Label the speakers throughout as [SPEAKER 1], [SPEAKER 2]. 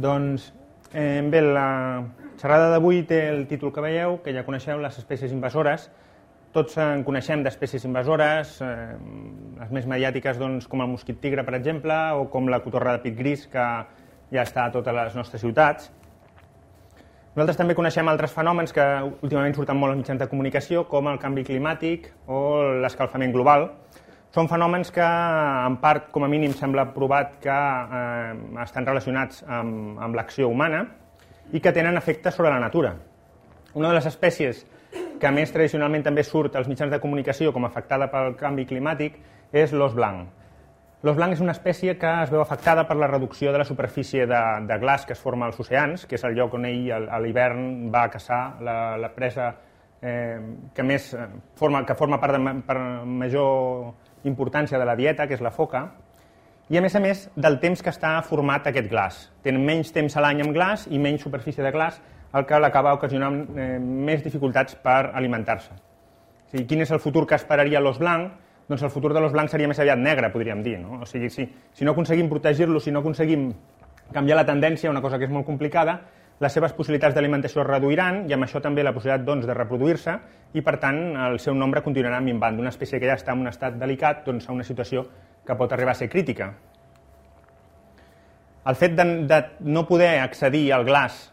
[SPEAKER 1] Doncs eh, bé, la xerrada d'avui té el títol que veieu, que ja coneixeu, les espècies invasores. Tots en coneixem d'espècies invasores, eh, les més mediàtiques doncs, com el mosquit tigre, per exemple, o com la cotorra de pit gris, que ja està a totes les nostres ciutats. Nosaltres també coneixem altres fenòmens que últimament surten molt als mitjans de comunicació, com el canvi climàtic o l'escalfament global. Són fenòmens que, en part, com a mínim, sembla provat que eh, estan relacionats amb, amb l'acció humana i que tenen efectes sobre la natura. Una de les espècies que més tradicionalment també surt als mitjans de comunicació com afectada pel canvi climàtic és l'os blanc. L'os blanc és una espècie que es veu afectada per la reducció de la superfície de, de glaç que es forma als oceans, que és el lloc on ell a l'hivern va a caçar la, la presa eh, que més eh, forma, que forma part de per major importància de la dieta, que és la foca, i a més a més del temps que està format aquest glaç. Tenen menys temps a l'any amb glaç i menys superfície de glaç, el que l'acaba ocasionant eh, més dificultats per alimentar-se. O sigui, quin és el futur que esperaria l'os blanc? Doncs el futur de l'os blanc seria més aviat negre, podríem dir. No? O sigui, si, si no aconseguim protegir-lo, si no aconseguim canviar la tendència, una cosa que és molt complicada, les seves possibilitats d'alimentació es reduiran i amb això també la possibilitat doncs, de reproduir-se i per tant el seu nombre continuarà minvant d'una espècie que ja està en un estat delicat doncs, a una situació que pot arribar a ser crítica. El fet de, de no poder accedir al glaç,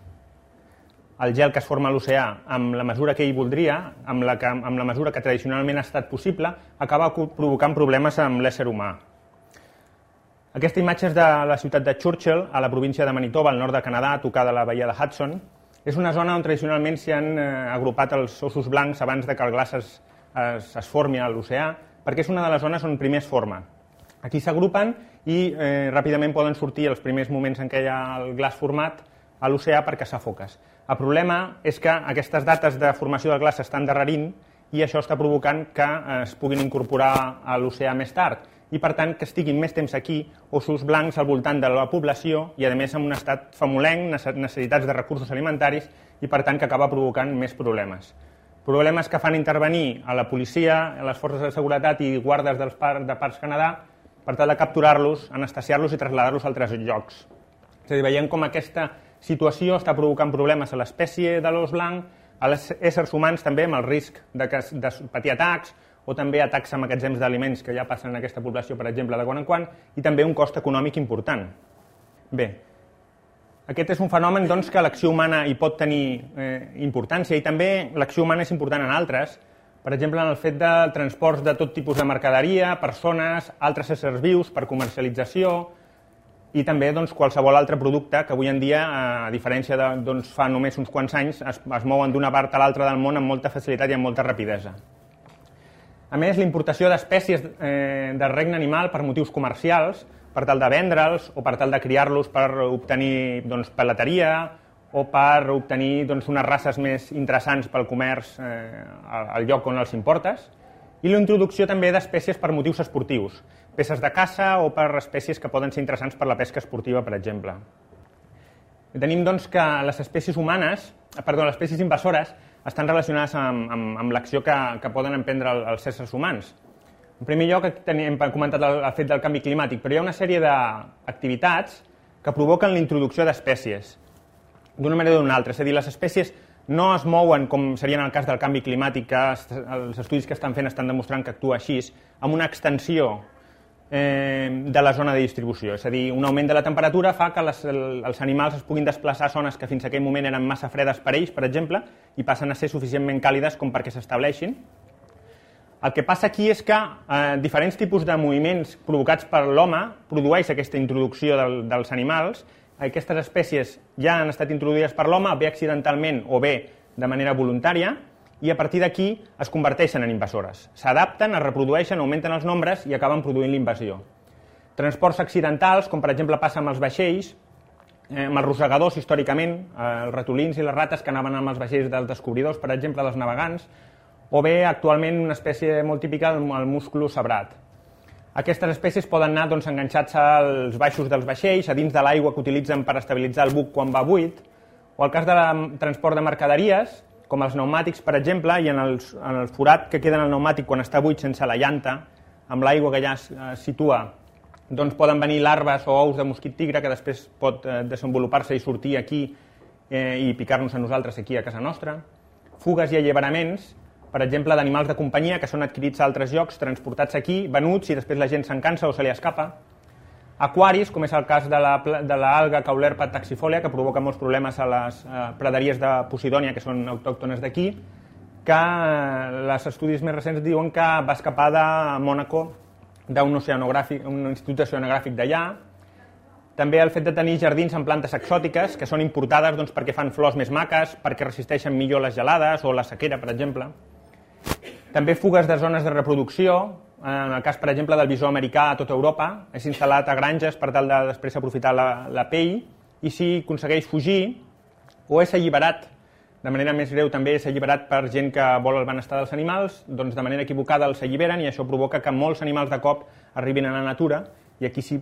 [SPEAKER 1] al gel que es forma a l'oceà, amb la mesura que ell voldria, amb la, que, amb la mesura que tradicionalment ha estat possible, acaba provocant problemes amb l'ésser humà. Aquesta imatge és de la ciutat de Churchill, a la província de Manitoba, al nord de Canadà, a tocar de la bahia de Hudson. És una zona on tradicionalment s'hi han eh, agrupat els ossos blancs abans de que el glaç es, es, es formi a l'oceà, perquè és una de les zones on primer es forma. Aquí s'agrupen i eh, ràpidament poden sortir els primers moments en què hi ha el glaç format a l'oceà per caçar foques. El problema és que aquestes dates de formació del glaç estan darrerint i això està provocant que es puguin incorporar a l'oceà més tard i per tant que estiguin més temps aquí ossos blancs al voltant de la població i a més en un estat famolenc, necessitats de recursos alimentaris i per tant que acaba provocant més problemes. Problemes que fan intervenir a la policia, a les forces de seguretat i guardes dels par de Parcs Canadà per tal de capturar-los, anestesiar-los i traslladar-los a altres llocs. És a dir, veiem com aquesta situació està provocant problemes a l'espècie de l'os blanc, a les éssers humans també amb el risc de, que, de patir atacs o també atacs a magatzems d'aliments que ja passen en aquesta població, per exemple, de quan en quan, i també un cost econòmic important. Bé, aquest és un fenomen doncs, que l'acció humana hi pot tenir eh, importància i també l'acció humana és important en altres, per exemple, en el fet de transports de tot tipus de mercaderia, persones, altres éssers vius per comercialització i també doncs, qualsevol altre producte que avui en dia, a diferència de doncs, fa només uns quants anys, es, es mouen d'una part a l'altra del món amb molta facilitat i amb molta rapidesa. A més, l'importació d'espècies eh, del regne animal per motius comercials, per tal de vendre'ls o per tal de criar-los per obtenir doncs, peleteria o per obtenir doncs, unes races més interessants pel comerç eh, al lloc on els importes, i la introducció també d'espècies per motius esportius, peces de caça o per espècies que poden ser interessants per la pesca esportiva, per exemple. Tenim doncs, que les espècies humanes, perdó, les espècies invasores estan relacionades amb, amb, amb l'acció que, que poden emprendre els éssers humans. En primer lloc, hem comentat el, el fet del canvi climàtic, però hi ha una sèrie d'activitats que provoquen la introducció d'espècies d'una manera o d'una altra. És a dir, les espècies no es mouen, com seria en el cas del canvi climàtic, que els estudis que estan fent estan demostrant que actua així, amb una extensió eh, de la zona de distribució. És a dir, un augment de la temperatura fa que les, el, els animals es puguin desplaçar a zones que fins a aquell moment eren massa fredes per ells, per exemple, i passen a ser suficientment càlides com perquè s'estableixin. El que passa aquí és que eh, diferents tipus de moviments provocats per l'home produeix aquesta introducció del, dels animals. Aquestes espècies ja han estat introduïdes per l'home, bé accidentalment o bé de manera voluntària, i a partir d'aquí es converteixen en invasores. S'adapten, es reprodueixen, augmenten els nombres i acaben produint l'invasió. Transports accidentals, com per exemple passa amb els vaixells, eh, amb els rosegadors històricament, eh, els ratolins i les rates que anaven amb els vaixells dels descobridors, per exemple, dels navegants, o bé actualment una espècie molt típica, el, musclo sabrat. Aquestes espècies poden anar doncs, enganxats als baixos dels vaixells, a dins de l'aigua que utilitzen per estabilitzar el buc quan va buit, o el cas de la, transport de mercaderies, com els pneumàtics, per exemple, i en, els, en el forat que queda en el pneumàtic quan està buit sense la llanta, amb l'aigua que ja es, es situa doncs poden venir larves o ous de mosquit tigre que després pot eh, desenvolupar-se i sortir aquí eh, i picar-nos a nosaltres aquí a casa nostra. Fugues i alliberaments, per exemple, d'animals de companyia que són adquirits a altres llocs, transportats aquí, venuts i després la gent se'n cansa o se li escapa. Aquaris, com és el cas de l'alga la, de la Caulerpa taxifolia, que provoca molts problemes a les eh, praderies de Posidònia, que són autòctones d'aquí, que eh, els estudis més recents diuen que va escapar de Mònaco d'un oceanogràfic, un institut oceanogràfic d'allà. També el fet de tenir jardins amb plantes exòtiques, que són importades doncs, perquè fan flors més maques, perquè resisteixen millor les gelades o la sequera, per exemple. També fugues de zones de reproducció, en el cas, per exemple, del bisó americà a tota Europa, és instal·lat a granges per tal de després aprofitar la, la pell, i si aconsegueix fugir, o és alliberat de manera més greu també és alliberat per gent que vol el benestar dels animals, doncs de manera equivocada els alliberen i això provoca que molts animals de cop arribin a la natura i aquí sí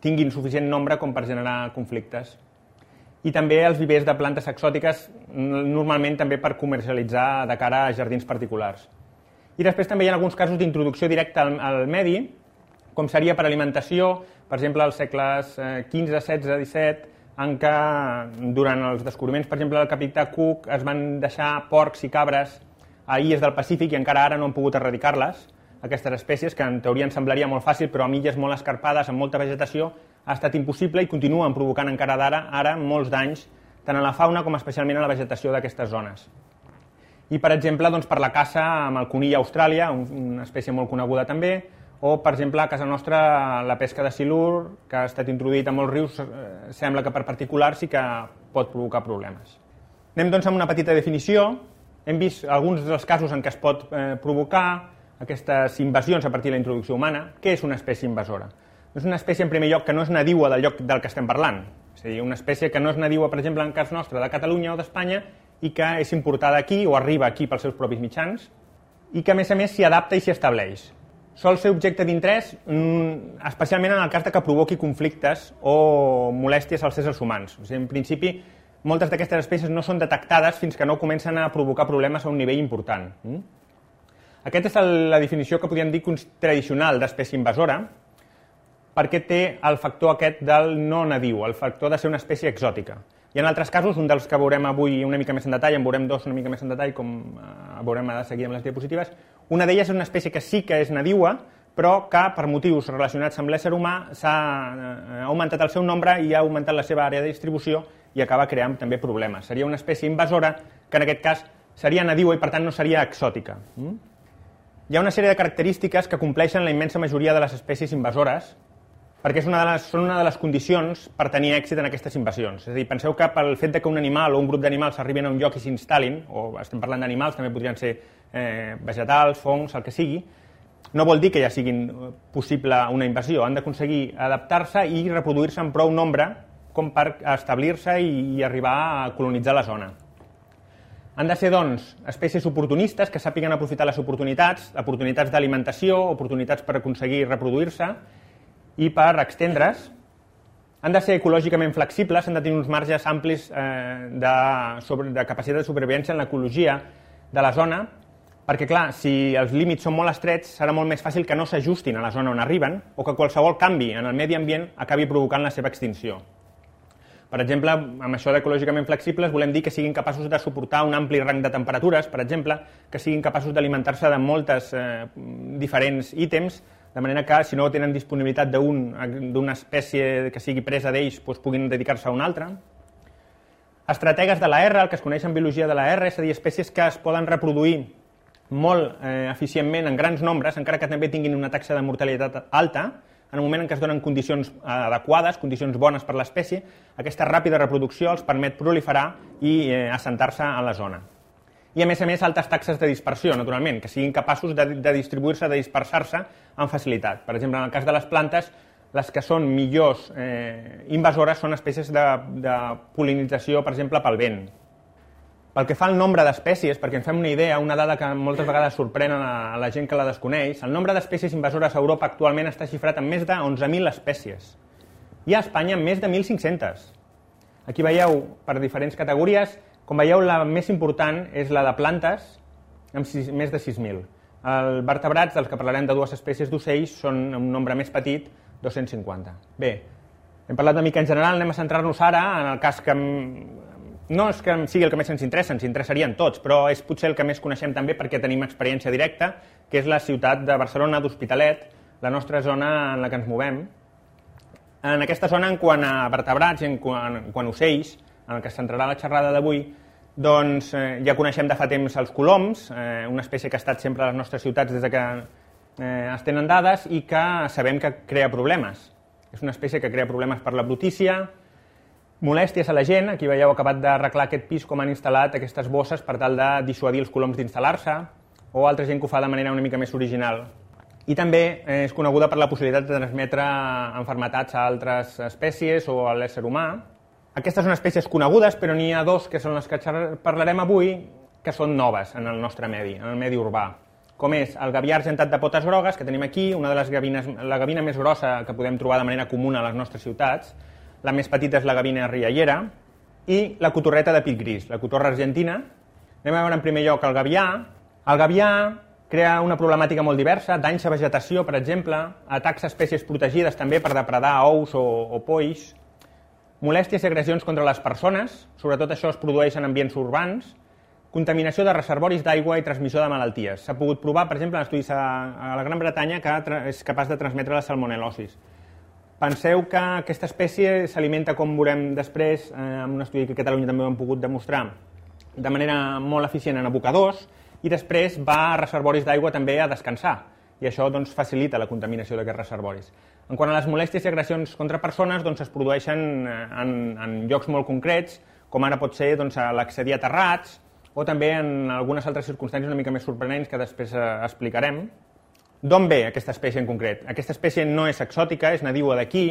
[SPEAKER 1] tinguin suficient nombre com per generar conflictes. I també els vivers de plantes exòtiques, normalment també per comercialitzar de cara a jardins particulars. I després també hi ha alguns casos d'introducció directa al, al medi, com seria per alimentació, per exemple, als segles XV, XVI, XVII, en què durant els descobriments, per exemple, del capità Cook, es van deixar porcs i cabres a illes del Pacífic i encara ara no han pogut erradicar-les, aquestes espècies, que en teoria ens semblaria molt fàcil, però amb illes molt escarpades, amb molta vegetació, ha estat impossible i continuen provocant encara d'ara ara molts danys tant a la fauna com especialment a la vegetació d'aquestes zones i, per exemple, doncs, per la caça amb el conill a Austràlia, una espècie molt coneguda també, o, per exemple, a casa nostra la pesca de silur, que ha estat introduït a molts rius, eh, sembla que per particulars sí que pot provocar problemes. Anem doncs amb una petita definició. Hem vist alguns dels casos en què es pot eh, provocar aquestes invasions a partir de la introducció humana. Què és una espècie invasora? És una espècie, en primer lloc, que no és nadiua del lloc del que estem parlant. És a dir, una espècie que no és nadiua, per exemple, en cas nostre, de Catalunya o d'Espanya i que és importada aquí o arriba aquí pels seus propis mitjans i que, a més a més, s'hi adapta i s'hi estableix. Sol ser objecte d'interès mm, especialment en el cas de que provoqui conflictes o molèsties als éssers humans. O sigui, en principi, moltes d'aquestes espècies no són detectades fins que no comencen a provocar problemes a un nivell important. Mm? Aquesta és la definició que podríem dir tradicional d'espècie invasora, perquè té el factor aquest del no nadiu, el factor de ser una espècie exòtica. Hi ha altres casos, un dels que veurem avui una mica més en detall, en veurem dos una mica més en detall, com eh, veurem de seguida amb les diapositives. Una d'elles és una espècie que sí que és nadiua, però que per motius relacionats amb l'ésser humà s'ha eh, augmentat el seu nombre i ha augmentat la seva àrea de distribució i acaba creant també problemes. Seria una espècie invasora que en aquest cas seria nadiua i per tant no seria exòtica. Mm? Hi ha una sèrie de característiques que compleixen la immensa majoria de les espècies invasores perquè és una de les, són una de les condicions per tenir èxit en aquestes invasions. És a dir, penseu que pel fet de que un animal o un grup d'animals arribin a un lloc i s'instal·lin, o estem parlant d'animals, també podrien ser eh, vegetals, fongs, el que sigui, no vol dir que ja siguin eh, possible una invasió. Han d'aconseguir adaptar-se i reproduir-se en prou nombre com per establir-se i, i arribar a colonitzar la zona. Han de ser, doncs, espècies oportunistes que sàpiguen aprofitar les oportunitats, oportunitats d'alimentació, oportunitats per aconseguir reproduir-se, i per extendre's han de ser ecològicament flexibles, han de tenir uns marges amplis eh, de, sobre, de capacitat de supervivència en l'ecologia de la zona, perquè, clar, si els límits són molt estrets, serà molt més fàcil que no s'ajustin a la zona on arriben o que qualsevol canvi en el medi ambient acabi provocant la seva extinció. Per exemple, amb això d'ecològicament flexibles volem dir que siguin capaços de suportar un ampli rang de temperatures, per exemple, que siguin capaços d'alimentar-se de moltes eh, diferents ítems, de manera que si no tenen disponibilitat d'una espècie que sigui presa d'ells, doncs puguin dedicar-se a una altra. Estrategues de la R, el que es coneix en biologia de la R, és a dir, espècies que es poden reproduir molt eh, eficientment en grans nombres, encara que també tinguin una taxa de mortalitat alta, en el moment en què es donen condicions adequades, condicions bones per l'espècie, aquesta ràpida reproducció els permet proliferar i eh, assentar-se en la zona i, a més a més, altes taxes de dispersió, naturalment, que siguin capaços de, de distribuir-se, de dispersar-se amb facilitat. Per exemple, en el cas de les plantes, les que són millors eh, invasores són espècies de, de polinització, per exemple, pel vent. Pel que fa al nombre d'espècies, perquè ens fem una idea, una dada que moltes vegades sorprèn a la, a la gent que la desconeix, el nombre d'espècies invasores a Europa actualment està xifrat en més de 11.000 espècies. I a Espanya més de 1.500. Aquí veieu, per diferents categories, com veieu, la més important és la de plantes, amb sis, més de 6.000. Els vertebrats, dels que parlarem de dues espècies d'ocells, són un nombre més petit, 250. Bé, hem parlat una mica en general, anem a centrar-nos ara en el cas que no és que sigui el que més ens interessa, ens interessarien tots, però és potser el que més coneixem també perquè tenim experiència directa, que és la ciutat de Barcelona, d'Hospitalet, la nostra zona en la que ens movem. En aquesta zona, en quant a vertebrats, en quant, en quant a ocells, en el que es centrarà la xerrada d'avui, doncs eh, ja coneixem de fa temps els coloms, eh, una espècie que ha estat sempre a les nostres ciutats des de que eh, es tenen dades i que sabem que crea problemes. És una espècie que crea problemes per la brutícia, molèsties a la gent, aquí veieu acabat d'arreglar aquest pis com han instal·lat aquestes bosses per tal de dissuadir els coloms d'instal·lar-se, o altra gent que ho fa de manera una mica més original. I també eh, és coneguda per la possibilitat de transmetre enfermetats a altres espècies o a l'ésser humà. Aquestes són espècies conegudes, però n'hi ha dos que són les que parlarem avui, que són noves en el nostre medi, en el medi urbà com és el gavià argentat de potes grogues, que tenim aquí, una de les gavines, la gavina més grossa que podem trobar de manera comuna a les nostres ciutats, la més petita és la gavina riallera, i la cotorreta de pit gris, la cotorra argentina. Anem a veure en primer lloc el gavià. El gavià crea una problemàtica molt diversa, danys a vegetació, per exemple, atacs a espècies protegides també per depredar ous o, o polls, molèsties i agressions contra les persones, sobretot això es produeix en ambients urbans, Contaminació de reservoris d'aigua i transmissió de malalties. S'ha pogut provar, per exemple, en estudis a, la Gran Bretanya que és capaç de transmetre la salmonel·losis. Penseu que aquesta espècie s'alimenta, com veurem després, eh, en un estudi que a Catalunya també ho hem pogut demostrar, de manera molt eficient en abocadors, i després va a reservoris d'aigua també a descansar, i això doncs, facilita la contaminació d'aquests reservoris. En quant a les molèsties i agressions contra persones, doncs, es produeixen eh, en, en llocs molt concrets, com ara pot ser doncs, l'accedir a terrats, o també en algunes altres circumstàncies una mica més sorprenents que després eh, explicarem. D'on ve aquesta espècie en concret? Aquesta espècie no és exòtica, és nadiua d'aquí,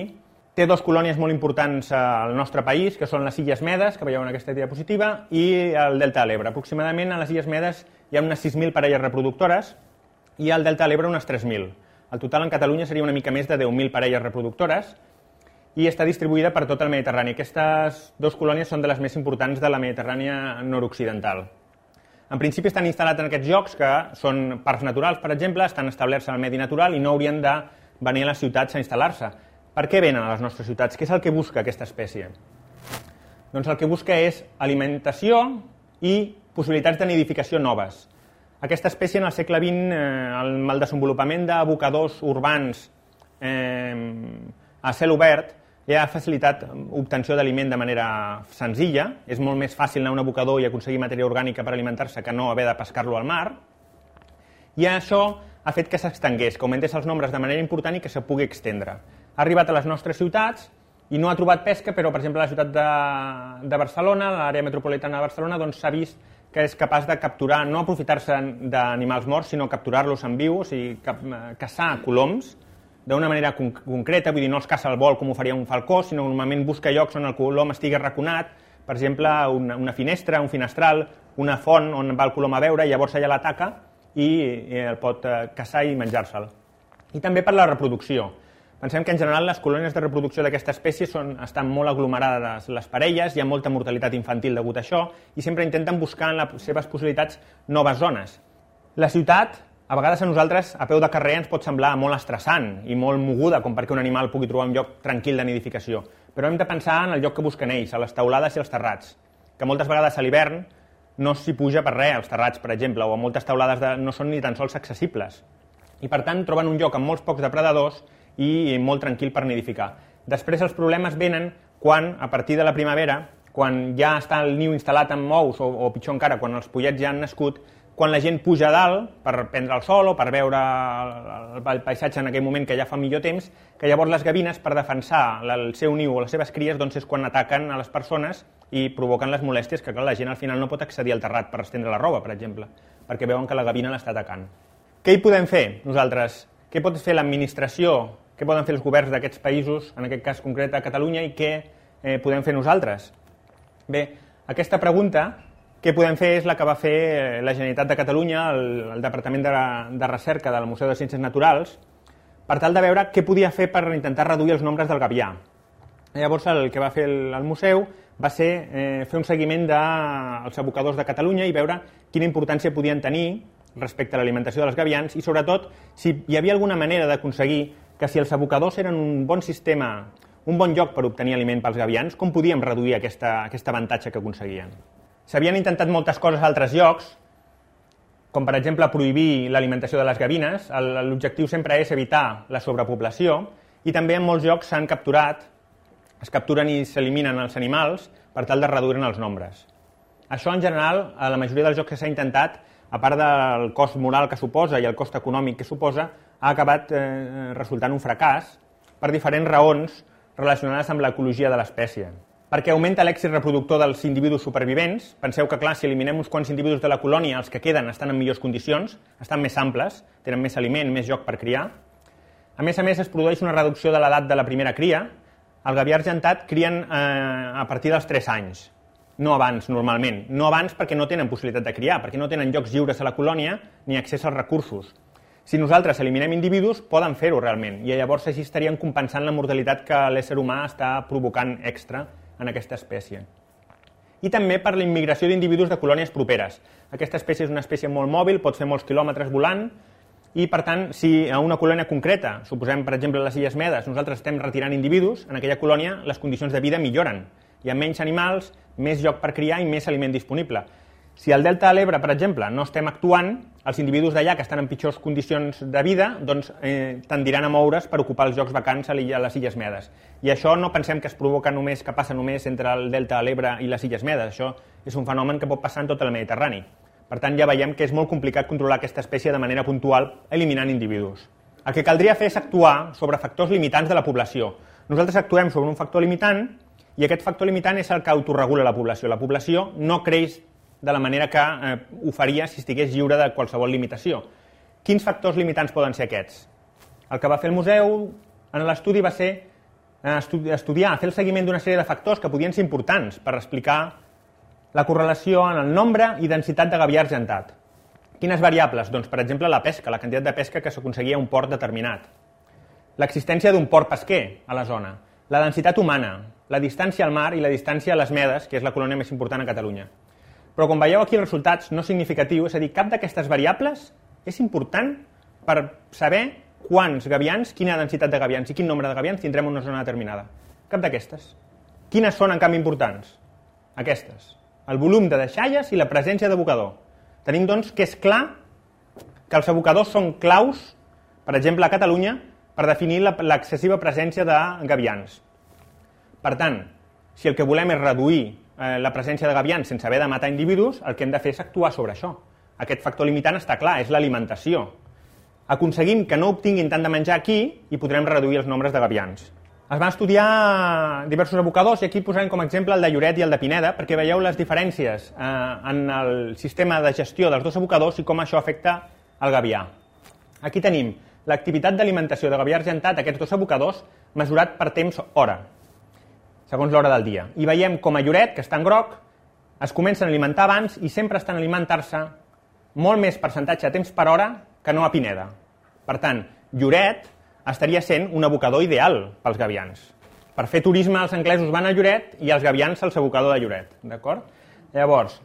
[SPEAKER 1] té dos colònies molt importants al nostre país, que són les Illes Medes, que veieu en aquesta diapositiva, i el Delta de l'Ebre. Aproximadament a les Illes Medes hi ha unes 6.000 parelles reproductores i al Delta de l'Ebre unes 3.000. El total en Catalunya seria una mica més de 10.000 parelles reproductores i està distribuïda per tot el Mediterrani. Aquestes dues colònies són de les més importants de la Mediterrània nord-occidental. En principi estan instal·lats en aquests jocs, que són parcs naturals, per exemple, estan establerts al medi natural i no haurien de venir a les ciutats a instal·lar-se. Per què venen a les nostres ciutats? Què és el que busca aquesta espècie? Doncs el que busca és alimentació i possibilitats de nidificació noves. Aquesta espècie en el segle XX, eh, amb el desenvolupament d'abocadors urbans eh, a cel obert, i ha facilitat obtenció d'aliment de manera senzilla. És molt més fàcil anar a un abocador i aconseguir matèria orgànica per alimentar-se que no haver de pescar-lo al mar. I això ha fet que s'extengués, que augmentés els nombres de manera important i que se pugui extendre. Ha arribat a les nostres ciutats i no ha trobat pesca, però, per exemple, a la ciutat de, de Barcelona, l'àrea metropolitana de Barcelona, doncs s'ha vist que és capaç de capturar, no aprofitar-se d'animals morts, sinó capturar-los en viu, o sigui, cap, caçar coloms, d'una manera con concreta, vull dir, no els caça al vol com ho faria un falcó, sinó normalment busca llocs on el colom estigui raconat, per exemple, una, una finestra, un finestral, una font on va el colom a veure, i llavors allà l'ataca i, i el pot eh, caçar i menjar-se'l. I també per la reproducció. Pensem que en general les colònies de reproducció d'aquesta espècie són, estan molt aglomerades les parelles, hi ha molta mortalitat infantil degut a això, i sempre intenten buscar en les seves possibilitats noves zones. La ciutat a vegades a nosaltres, a peu de carrer, ens pot semblar molt estressant i molt moguda, com perquè un animal pugui trobar un lloc tranquil de nidificació. Però hem de pensar en el lloc que busquen ells, a les taulades i els terrats, que moltes vegades a l'hivern no s'hi puja per res, als terrats, per exemple, o a moltes taulades de, no són ni tan sols accessibles. I, per tant, troben un lloc amb molts pocs depredadors i molt tranquil per nidificar. Després els problemes venen quan, a partir de la primavera, quan ja està el niu instal·lat amb ous, o, o pitjor encara, quan els pollets ja han nascut, quan la gent puja a dalt per prendre el sol o per veure el, el paisatge en aquell moment que ja fa millor temps, que llavors les gavines, per defensar el seu niu o les seves cries, doncs és quan ataquen a les persones i provoquen les molèsties que clar, la gent al final no pot accedir al terrat per estendre la roba, per exemple, perquè veuen que la gavina l'està atacant. Què hi podem fer nosaltres? Què pot fer l'administració? Què poden fer els governs d'aquests països, en aquest cas concret a Catalunya, i què eh, podem fer nosaltres? Bé, aquesta pregunta que podem fer és la que va fer eh, la Generalitat de Catalunya, el, el Departament de, de Recerca del Museu de Ciències Naturals, per tal de veure què podia fer per intentar reduir els nombres del gavià. Llavors el que va fer el, el museu va ser eh, fer un seguiment dels de, abocadors de Catalunya i veure quina importància podien tenir respecte a l'alimentació dels gavians i sobretot si hi havia alguna manera d'aconseguir que si els abocadors eren un bon sistema, un bon lloc per obtenir aliment pels gavians, com podíem reduir aquesta, aquest avantatge que aconseguien? S'havien intentat moltes coses a altres llocs, com per exemple prohibir l'alimentació de les gavines, l'objectiu sempre és evitar la sobrepoblació, i també en molts llocs s'han capturat, es capturen i s'eliminen els animals per tal de reduir els nombres. Això, en general, a la majoria dels jocs que s'ha intentat, a part del cost moral que suposa i el cost econòmic que suposa, ha acabat eh, resultant un fracàs per diferents raons relacionades amb l'ecologia de l'espècie. Perquè augmenta l'èxit reproductor dels individus supervivents. Penseu que, clar, si eliminem uns quants individus de la colònia, els que queden estan en millors condicions, estan més amples, tenen més aliment, més lloc per criar. A més a més, es produeix una reducció de l'edat de la primera cria. El gavià argentat crien eh, a partir dels 3 anys, no abans, normalment. No abans perquè no tenen possibilitat de criar, perquè no tenen llocs lliures a la colònia ni accés als recursos. Si nosaltres eliminem individus, poden fer-ho realment, i llavors així estarien compensant la mortalitat que l'ésser humà està provocant extra en aquesta espècie. I també per la immigració d'individus de colònies properes. Aquesta espècie és una espècie molt mòbil, pot fer molts quilòmetres volant, i per tant, si a una colònia concreta, suposem per exemple les Illes Medes, nosaltres estem retirant individus, en aquella colònia les condicions de vida milloren. Hi ha menys animals, més lloc per criar i més aliment disponible. Si al Delta de l'Ebre, per exemple, no estem actuant, els individus d'allà que estan en pitjors condicions de vida doncs, eh, tendiran a moure's per ocupar els llocs vacants a les Illes Medes. I això no pensem que es provoca només, que passa només entre el Delta de l'Ebre i les Illes Medes. Això és un fenomen que pot passar en tot el Mediterrani. Per tant, ja veiem que és molt complicat controlar aquesta espècie de manera puntual eliminant individus. El que caldria fer és actuar sobre factors limitants de la població. Nosaltres actuem sobre un factor limitant i aquest factor limitant és el que autorregula la població. La població no creix de la manera que eh, ho faria si estigués lliure de qualsevol limitació. Quins factors limitants poden ser aquests? El que va fer el museu en l'estudi va ser eh, estudiar, fer el seguiment d'una sèrie de factors que podien ser importants per explicar la correlació en el nombre i densitat de gavià argentat. Quines variables? Doncs, per exemple, la pesca, la quantitat de pesca que s'aconseguia a un port determinat. L'existència d'un port pesquer a la zona. La densitat humana, la distància al mar i la distància a les Medes, que és la colònia més important a Catalunya. Però com veieu aquí els resultats no significatius, és a dir, cap d'aquestes variables és important per saber quants gavians, quina densitat de gavians i quin nombre de gavians tindrem en una zona determinada. Cap d'aquestes. Quines són, en canvi, importants? Aquestes. El volum de deixalles i la presència d'abocador. Tenim, doncs, que és clar que els abocadors són claus, per exemple, a Catalunya, per definir l'excessiva presència de gavians. Per tant, si el que volem és reduir eh, la presència de gavians sense haver de matar individus, el que hem de fer és actuar sobre això. Aquest factor limitant està clar, és l'alimentació. Aconseguim que no obtinguin tant de menjar aquí i podrem reduir els nombres de gavians. Es van estudiar diversos abocadors i aquí posarem com a exemple el de Lloret i el de Pineda perquè veieu les diferències eh, en el sistema de gestió dels dos abocadors i com això afecta el gavià. Aquí tenim l'activitat d'alimentació de gavià argentat, aquests dos abocadors, mesurat per temps hora segons l'hora del dia. I veiem com a Lloret, que està en groc, es comencen a alimentar abans i sempre estan alimentar-se molt més percentatge de temps per hora que no a Pineda. Per tant, Lloret estaria sent un abocador ideal pels gavians. Per fer turisme els anglesos van a Lloret i els gavians al abocador de Lloret. D'acord? Llavors,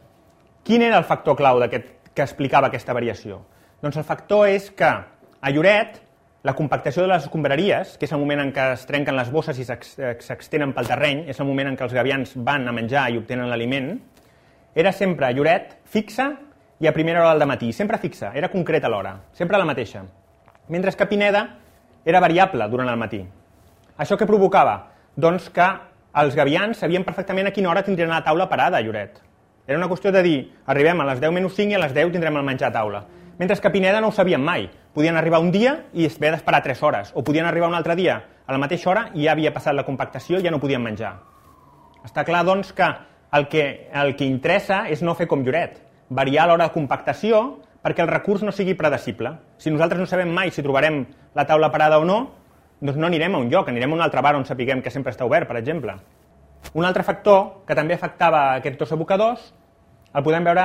[SPEAKER 1] quin era el factor clau que explicava aquesta variació? Doncs el factor és que a Lloret la compactació de les escombraries, que és el moment en què es trenquen les bosses i s'extenen pel terreny, és el moment en què els gavians van a menjar i obtenen l'aliment, era sempre lloret, fixa i a primera hora del matí, sempre fixa, era concreta l'hora, sempre la mateixa. Mentre que Pineda era variable durant el matí. Això què provocava? Doncs que els gavians sabien perfectament a quina hora tindrien la taula parada a Lloret. Era una qüestió de dir, arribem a les 10 menys 5 i a les 10 tindrem el menjar a taula. Mentre que Pineda no ho sabien mai. Podien arribar un dia i haver d'esperar 3 hores, o podien arribar un altre dia a la mateixa hora i ja havia passat la compactació i ja no podien menjar. Està clar, doncs, que el que, el que interessa és no fer com Lloret, variar l'hora de compactació perquè el recurs no sigui predecible. Si nosaltres no sabem mai si trobarem la taula parada o no, doncs no anirem a un lloc, anirem a un altre bar on sapiguem que sempre està obert, per exemple. Un altre factor que també afectava aquests dos abocadors el podem veure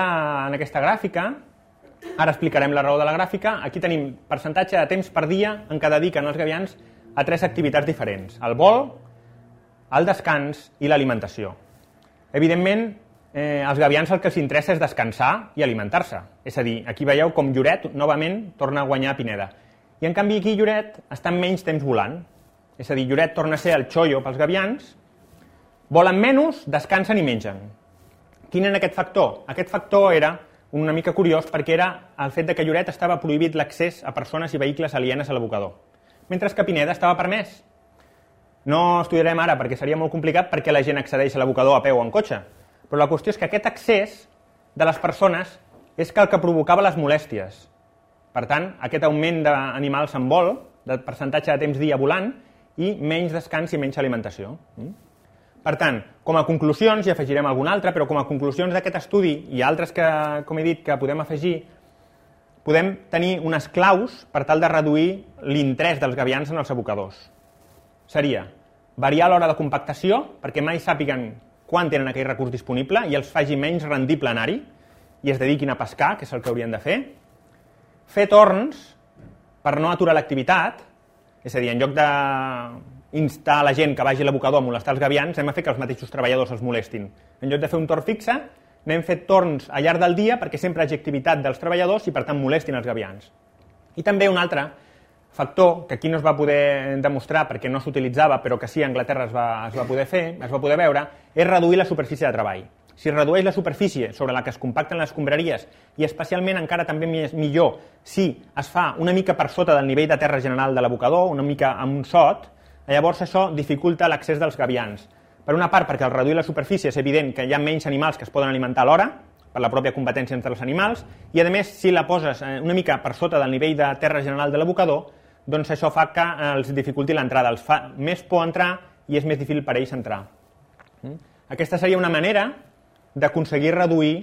[SPEAKER 1] en aquesta gràfica, Ara explicarem la raó de la gràfica. Aquí tenim percentatge de temps per dia en què dediquen els gavians a tres activitats diferents. El vol, el descans i l'alimentació. Evidentment, eh, als gavians el que els interessa és descansar i alimentar-se. És a dir, aquí veieu com Lloret, novament, torna a guanyar Pineda. I en canvi aquí Lloret està menys temps volant. És a dir, Lloret torna a ser el xollo pels gavians, volen menys, descansen i mengen. Quin era aquest factor? Aquest factor era una mica curiós perquè era el fet de que Lloret estava prohibit l'accés a persones i vehicles alienes a l'abocador, mentre que Pineda estava permès. No estudiarem ara perquè seria molt complicat perquè la gent accedeix a l'abocador a peu o en cotxe, però la qüestió és que aquest accés de les persones és que el que provocava les molèsties. Per tant, aquest augment d'animals en vol, de percentatge de temps dia volant, i menys descans i menys alimentació. Mm? Per tant, com a conclusions, i afegirem alguna altra, però com a conclusions d'aquest estudi i altres que, com he dit, que podem afegir, podem tenir unes claus per tal de reduir l'interès dels gavians en els abocadors. Seria variar l'hora de compactació, perquè mai sàpiguen quan tenen aquell recurs disponible i els faci menys rendible anar-hi i es dediquin a pescar, que és el que haurien de fer. Fer torns per no aturar l'activitat, és a dir, en lloc d'instar la gent que vagi a l'abocador a molestar els gavians, hem de fer que els mateixos treballadors els molestin. En lloc de fer un torn fixe, n'hem fet torns al llarg del dia perquè sempre hagi activitat dels treballadors i, per tant, molestin els gavians. I també un altre factor que aquí no es va poder demostrar perquè no s'utilitzava, però que sí a Anglaterra es va, es va poder fer, es va poder veure, és reduir la superfície de treball. Si redueix la superfície sobre la que es compacten les escombraries i especialment encara també millor si es fa una mica per sota del nivell de terra general de l'abocador, una mica amb un sot, llavors això dificulta l'accés dels gavians. Per una part, perquè al reduir la superfície és evident que hi ha menys animals que es poden alimentar alhora, per la pròpia competència entre els animals, i a més, si la poses eh, una mica per sota del nivell de terra general de l'abocador, doncs això fa que els dificulti l'entrada, els fa més por entrar i és més difícil per ells entrar. Mm? Aquesta seria una manera d'aconseguir reduir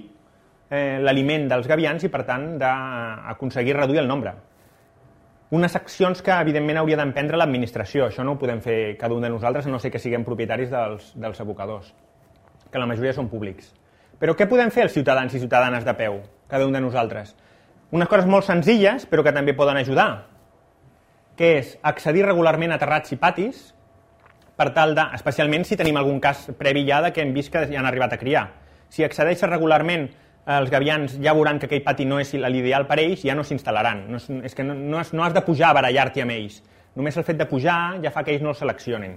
[SPEAKER 1] eh, l'aliment dels gavians i, per tant, d'aconseguir reduir el nombre. Unes accions que, evidentment, hauria d'emprendre l'administració. Això no ho podem fer cada un de nosaltres, no sé que siguem propietaris dels, dels abocadors, que la majoria són públics. Però què podem fer els ciutadans i ciutadanes de peu, cada un de nosaltres? Unes coses molt senzilles, però que també poden ajudar que és accedir regularment a terrats i patis, per tal de, especialment si tenim algun cas previ ja de que hem vist que ja han arribat a criar. Si accedeixes regularment els gavians ja veuran que aquell pati no és l'ideal per ells, ja no s'instal·laran. No és, és que no, no, has, no has de pujar a barallar-t'hi amb ells. Només el fet de pujar ja fa que ells no els seleccionin.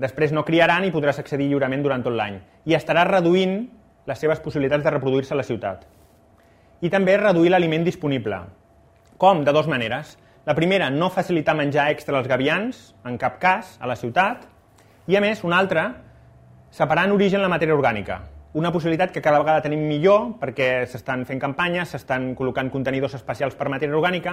[SPEAKER 1] Després no criaran i podràs accedir lliurement durant tot l'any. I estaràs reduint les seves possibilitats de reproduir-se a la ciutat. I també reduir l'aliment disponible. Com? De dues maneres. La primera, no facilitar menjar extra als gavians, en cap cas, a la ciutat. I, a més, una altra, separar en origen la matèria orgànica. Una possibilitat que cada vegada tenim millor perquè s'estan fent campanyes, s'estan col·locant contenidors especials per matèria orgànica.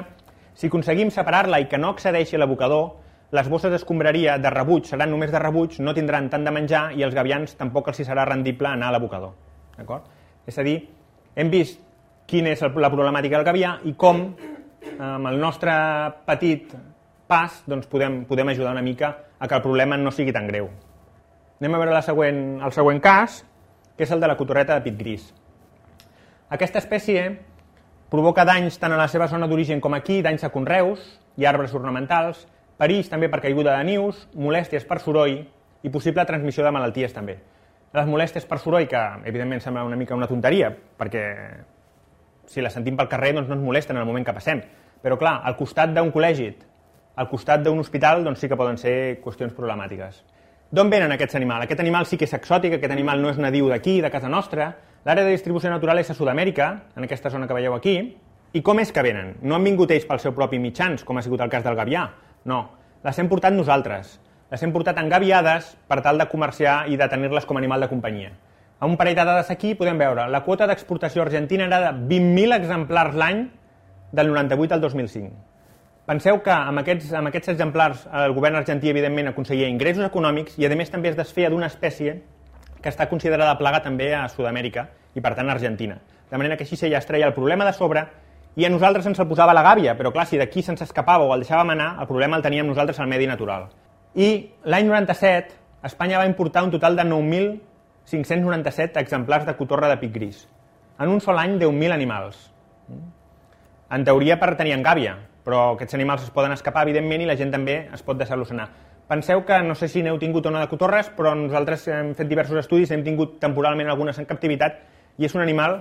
[SPEAKER 1] Si aconseguim separar-la i que no accedeixi a l'abocador, les bosses d'escombraria de rebuig seran només de rebuig, no tindran tant de menjar i els gavians tampoc els hi serà rendible anar a l'abocador. D'acord? És a dir, hem vist quina és la problemàtica del gavià i com amb el nostre petit pas doncs podem, podem ajudar una mica a que el problema no sigui tan greu. Anem a veure la següent, el següent cas, que és el de la cotorreta de pit gris. Aquesta espècie provoca danys tant a la seva zona d'origen com aquí, danys a conreus i arbres ornamentals, perills també per caiguda de nius, molèsties per soroll i possible transmissió de malalties també. Les molèsties per soroll, que evidentment sembla una mica una tonteria, perquè si la sentim pel carrer doncs no ens molesten en el moment que passem. Però clar, al costat d'un col·legi, al costat d'un hospital, doncs sí que poden ser qüestions problemàtiques. D'on venen aquests animals? Aquest animal sí que és exòtic, aquest animal no és nadiu d'aquí, de casa nostra. L'àrea de distribució natural és a Sud-amèrica, en aquesta zona que veieu aquí. I com és que venen? No han vingut ells pel seu propi mitjans, com ha sigut el cas del gavià. No, les hem portat nosaltres. Les hem portat engaviades per tal de comerciar i de tenir-les com a animal de companyia. A un parell de dades aquí podem veure la quota d'exportació argentina era de 20.000 exemplars l'any del 98 al 2005. Penseu que amb aquests, amb aquests exemplars el govern argentí evidentment aconseguia ingressos econòmics i a més també es desfeia d'una espècie que està considerada plaga també a Sud-amèrica i per tant a Argentina. De manera que així ja es treia el problema de sobre i a nosaltres ens el posava la gàbia, però clar, si d'aquí se'ns escapava o el deixàvem anar, el problema el teníem nosaltres al medi natural. I l'any 97 Espanya va importar un total de 9.000 597 exemplars de cotorra de pic gris. En un sol any, 10.000 animals. En teoria per tenir engàvia, però aquests animals es poden escapar, evidentment, i la gent també es pot deixar-los anar. Penseu que, no sé si n'heu tingut o no de cotorres, però nosaltres hem fet diversos estudis, hem tingut temporalment algunes en captivitat, i és un animal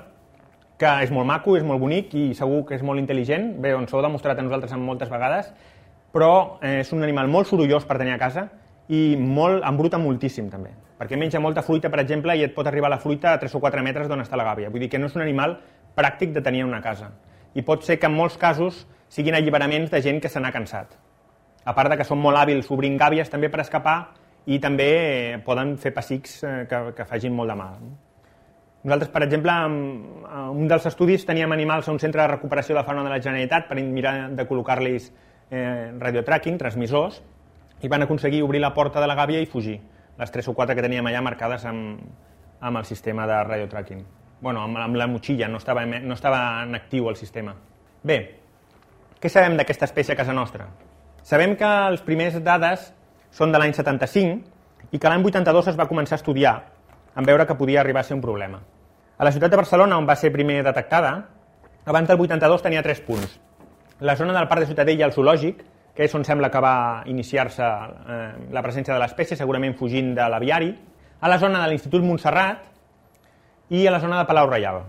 [SPEAKER 1] que és molt maco, és molt bonic i segur que és molt intel·ligent. Bé, on s'ho heu demostrat a nosaltres en moltes vegades, però eh, és un animal molt sorollós per tenir a casa i molt, embruta moltíssim també, perquè menja molta fruita, per exemple, i et pot arribar la fruita a 3 o 4 metres d'on està la gàbia. Vull dir que no és un animal pràctic de tenir en una casa. I pot ser que en molts casos siguin alliberaments de gent que se n'ha cansat. A part de que són molt hàbils obrint gàbies també per escapar i també eh, poden fer pessics eh, que, que facin molt de mal. Nosaltres, per exemple, en un dels estudis teníem animals a un centre de recuperació de fauna de la Generalitat per mirar de col·locar-los eh, radiotracking, transmissors, i van aconseguir obrir la porta de la gàbia i fugir, les tres o quatre que teníem allà marcades amb, amb el sistema de radiotracking. bueno, amb, amb la motxilla, no estava, no estava en actiu el sistema. Bé, què sabem d'aquesta espècie a casa nostra? Sabem que els primers dades són de l'any 75 i que l'any 82 es va començar a estudiar en veure que podia arribar a ser un problema. A la ciutat de Barcelona, on va ser primer detectada, abans del 82 tenia 3 punts. La zona del Parc de Ciutadella, el zoològic, que és on sembla que va iniciar-se eh, la presència de l'espècie, segurament fugint de l'aviari, a la zona de l'Institut Montserrat i a la zona de Palau Reial.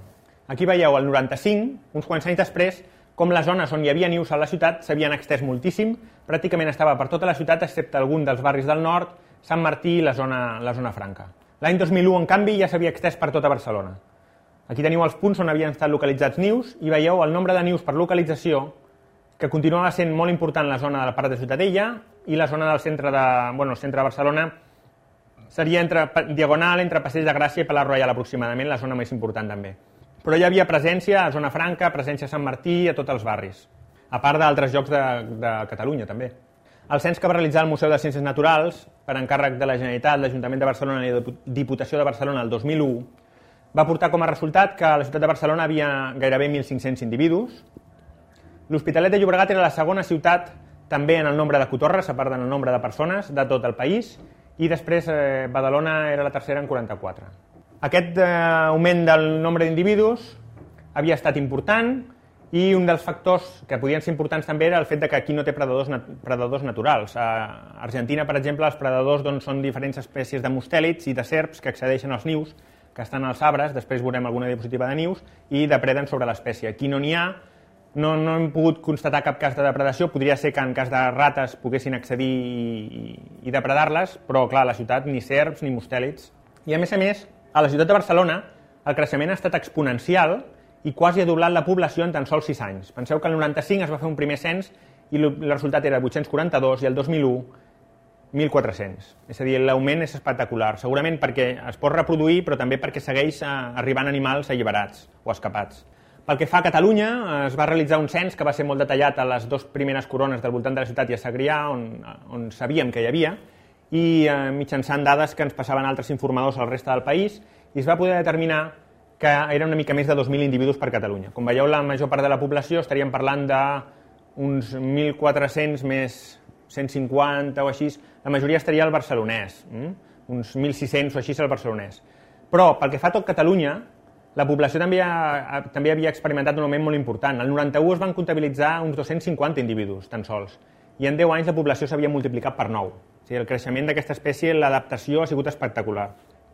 [SPEAKER 1] Aquí veieu el 95, uns quants anys després, com les zones on hi havia nius a la ciutat s'havien extès moltíssim, pràcticament estava per tota la ciutat excepte algun dels barris del nord, Sant Martí i la zona, la zona franca. L'any 2001, en canvi, ja s'havia extès per tota Barcelona. Aquí teniu els punts on havien estat localitzats nius i veieu el nombre de nius per localització que continuava sent molt important la zona de la part de Ciutadella i la zona del centre de, bueno, el centre de Barcelona seria entre, diagonal entre Passeig de Gràcia i Palau Royal aproximadament, la zona més important també però hi havia presència a Zona Franca, presència a Sant Martí a tots els barris, a part d'altres llocs de, de Catalunya també. El cens que va realitzar el Museu de Ciències Naturals, per encàrrec de la Generalitat, l'Ajuntament de Barcelona i la Diputació de Barcelona el 2001, va portar com a resultat que a la ciutat de Barcelona havia gairebé 1.500 individus. L'Hospitalet de Llobregat era la segona ciutat també en el nombre de cotorres, a part del nombre de persones de tot el país, i després eh, Badalona era la tercera en 44. Aquest eh, augment del nombre d'individus havia estat important i un dels factors que podien ser importants també era el fet de que aquí no té predadors, nat predadors naturals. A Argentina, per exemple, els predadors doncs, són diferents espècies de mustèlids i de serps que accedeixen als nius, que estan als arbres, després veurem alguna diapositiva de nius, i depreden sobre l'espècie. Aquí no n'hi ha, no, no hem pogut constatar cap cas de depredació, podria ser que en cas de rates poguessin accedir i, i depredar-les, però clar, a la ciutat ni serps ni mustèlids. I a més a més, a la ciutat de Barcelona el creixement ha estat exponencial i quasi ha doblat la població en tan sols 6 anys. Penseu que el 95 es va fer un primer cens i el resultat era 842 i el 2001 1.400. És a dir, l'augment és espectacular. Segurament perquè es pot reproduir, però també perquè segueix eh, arribant animals alliberats o escapats. Pel que fa a Catalunya, es va realitzar un cens que va ser molt detallat a les dues primeres corones del voltant de la ciutat i a Segrià, on, on sabíem que hi havia, i eh, mitjançant dades que ens passaven altres informadors al resta del país i es va poder determinar que era una mica més de 2.000 individus per Catalunya. Com veieu, la major part de la població estaríem parlant d'uns 1.400 més 150 o així, la majoria estaria al barcelonès, hm? uns 1.600 o així al barcelonès. Però pel que fa a tot Catalunya, la població també, ha, també havia experimentat un augment molt important. El 91 es van comptabilitzar uns 250 individus, tan sols, i en 10 anys la població s'havia multiplicat per 9. Sigui, el creixement d'aquesta espècie, l'adaptació ha sigut espectacular.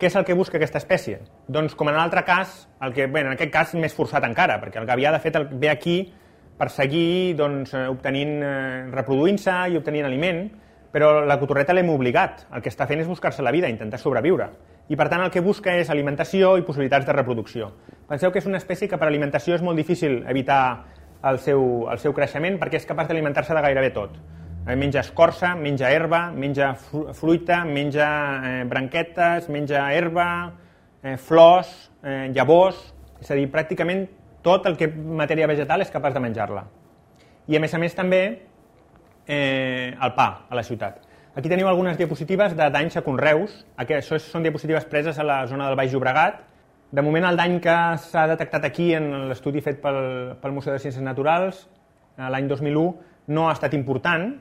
[SPEAKER 1] Què és el que busca aquesta espècie? Doncs, com en l'altre cas, el que, bé, en aquest cas més forçat encara, perquè el gavià, de fet, el, ve aquí per seguir doncs, eh, obtenint, eh, reproduint-se i obtenint aliment, però la cotorreta l'hem obligat. El que està fent és buscar-se la vida, intentar sobreviure. I, per tant, el que busca és alimentació i possibilitats de reproducció. Penseu que és una espècie que per alimentació és molt difícil evitar el seu, el seu creixement perquè és capaç d'alimentar-se de gairebé tot menja escorça, menja herba, menja fruita, menja eh, branquetes, menja herba, eh, flors, eh, llavors, és a dir, pràcticament tot el que matèria vegetal és capaç de menjar-la. I a més a més també eh, el pa a la ciutat. Aquí teniu algunes diapositives de danys a conreus. Això són diapositives preses a la zona del Baix Llobregat. De moment el dany que s'ha detectat aquí en l'estudi fet pel, pel Museu de Ciències Naturals l'any 2001 no ha estat important,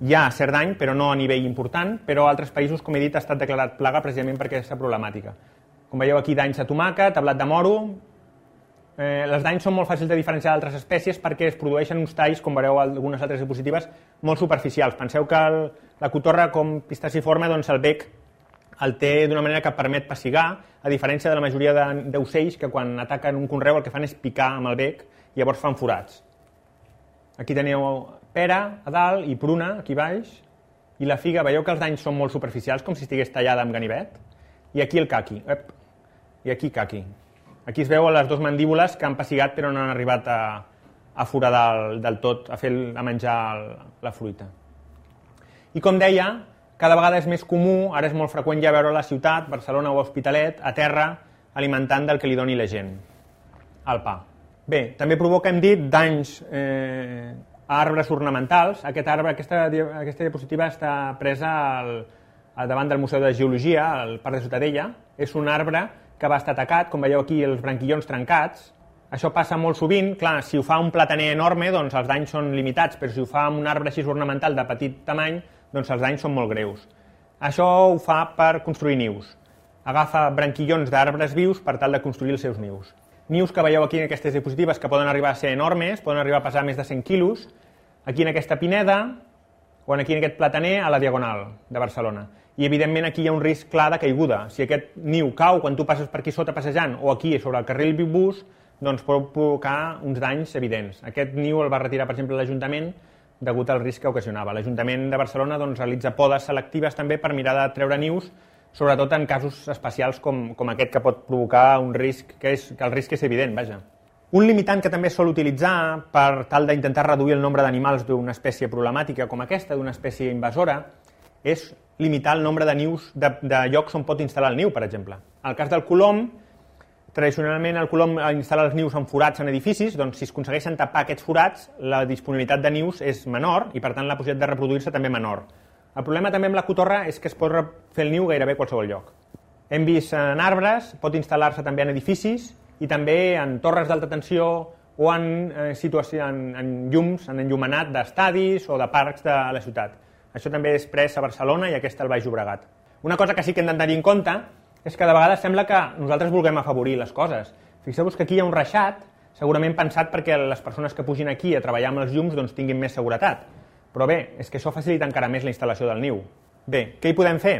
[SPEAKER 1] hi ha cert dany, però no a nivell important, però a altres països, com he dit, ha estat declarat plaga precisament perquè aquesta problemàtica. Com veieu aquí, danys de tomàquet, tablat de moro... Eh, les danys són molt fàcils de diferenciar d'altres espècies perquè es produeixen uns talls, com veureu algunes altres diapositives, molt superficials. Penseu que el, la cotorra com pistaciforme, doncs el bec el té d'una manera que permet passigar, a diferència de la majoria d'ocells que quan ataquen un conreu el que fan és picar amb el bec i llavors fan forats. Aquí teniu pera a dalt i pruna aquí baix i la figa, veieu que els danys són molt superficials, com si estigués tallada amb ganivet? I aquí el caqui, ep, i aquí caqui. Aquí es veuen les dues mandíbules que han passigat però no han arribat a, a foradar del, del tot, a, fer, a menjar el, la fruita. I com deia, cada vegada és més comú, ara és molt freqüent ja veure a la ciutat, Barcelona o Hospitalet, a terra, alimentant del que li doni la gent, el pa. Bé, també provoca, hem dit, danys eh, arbres ornamentals. Aquest arbre, aquesta, aquesta diapositiva està presa al, al davant del Museu de Geologia, al Parc de Ciutadella. És un arbre que va estar atacat, com veieu aquí, els branquillons trencats. Això passa molt sovint. Clar, si ho fa un plataner enorme, doncs els danys són limitats, però si ho fa un arbre així ornamental de petit tamany, doncs els danys són molt greus. Això ho fa per construir nius. Agafa branquillons d'arbres vius per tal de construir els seus nius. Nius que veieu aquí en aquestes diapositives que poden arribar a ser enormes, poden arribar a pesar més de 100 quilos, aquí en aquesta pineda o aquí en aquest plataner a la Diagonal de Barcelona. I evidentment aquí hi ha un risc clar de caiguda. Si aquest niu cau quan tu passes per aquí sota passejant o aquí sobre el carril bus, doncs pot provocar uns danys evidents. Aquest niu el va retirar, per exemple, l'Ajuntament degut al risc que ocasionava. L'Ajuntament de Barcelona doncs, realitza podes selectives també per mirar de treure nius, sobretot en casos especials com, com aquest que pot provocar un risc, que, és, que el risc és evident, vaja. Un limitant que també sol utilitzar per tal d'intentar reduir el nombre d'animals d'una espècie problemàtica com aquesta, d'una espècie invasora, és limitar el nombre de nius de, de llocs on pot instal·lar el niu, per exemple. En el cas del colom, Tradicionalment el colom instal·la els nius en forats en edificis, doncs si es aconsegueixen tapar aquests forats, la disponibilitat de nius és menor i per tant la possibilitat de reproduir-se també menor. El problema també amb la cotorra és que es pot fer el niu gairebé a qualsevol lloc. Hem vist en arbres, pot instal·lar-se també en edificis i també en torres d'alta tensió o en, eh, situació, en, en llums, en enllumenat d'estadis o de parcs de la ciutat. Això també és pres a Barcelona i aquesta al Baix Llobregat. Una cosa que sí que hem de tenir en compte és que de vegades sembla que nosaltres vulguem afavorir les coses. Fixeu-vos que aquí hi ha un reixat, segurament pensat perquè les persones que pugin aquí a treballar amb els llums doncs, tinguin més seguretat. Però bé, és que això facilita encara més la instal·lació del niu. Bé, què hi podem fer?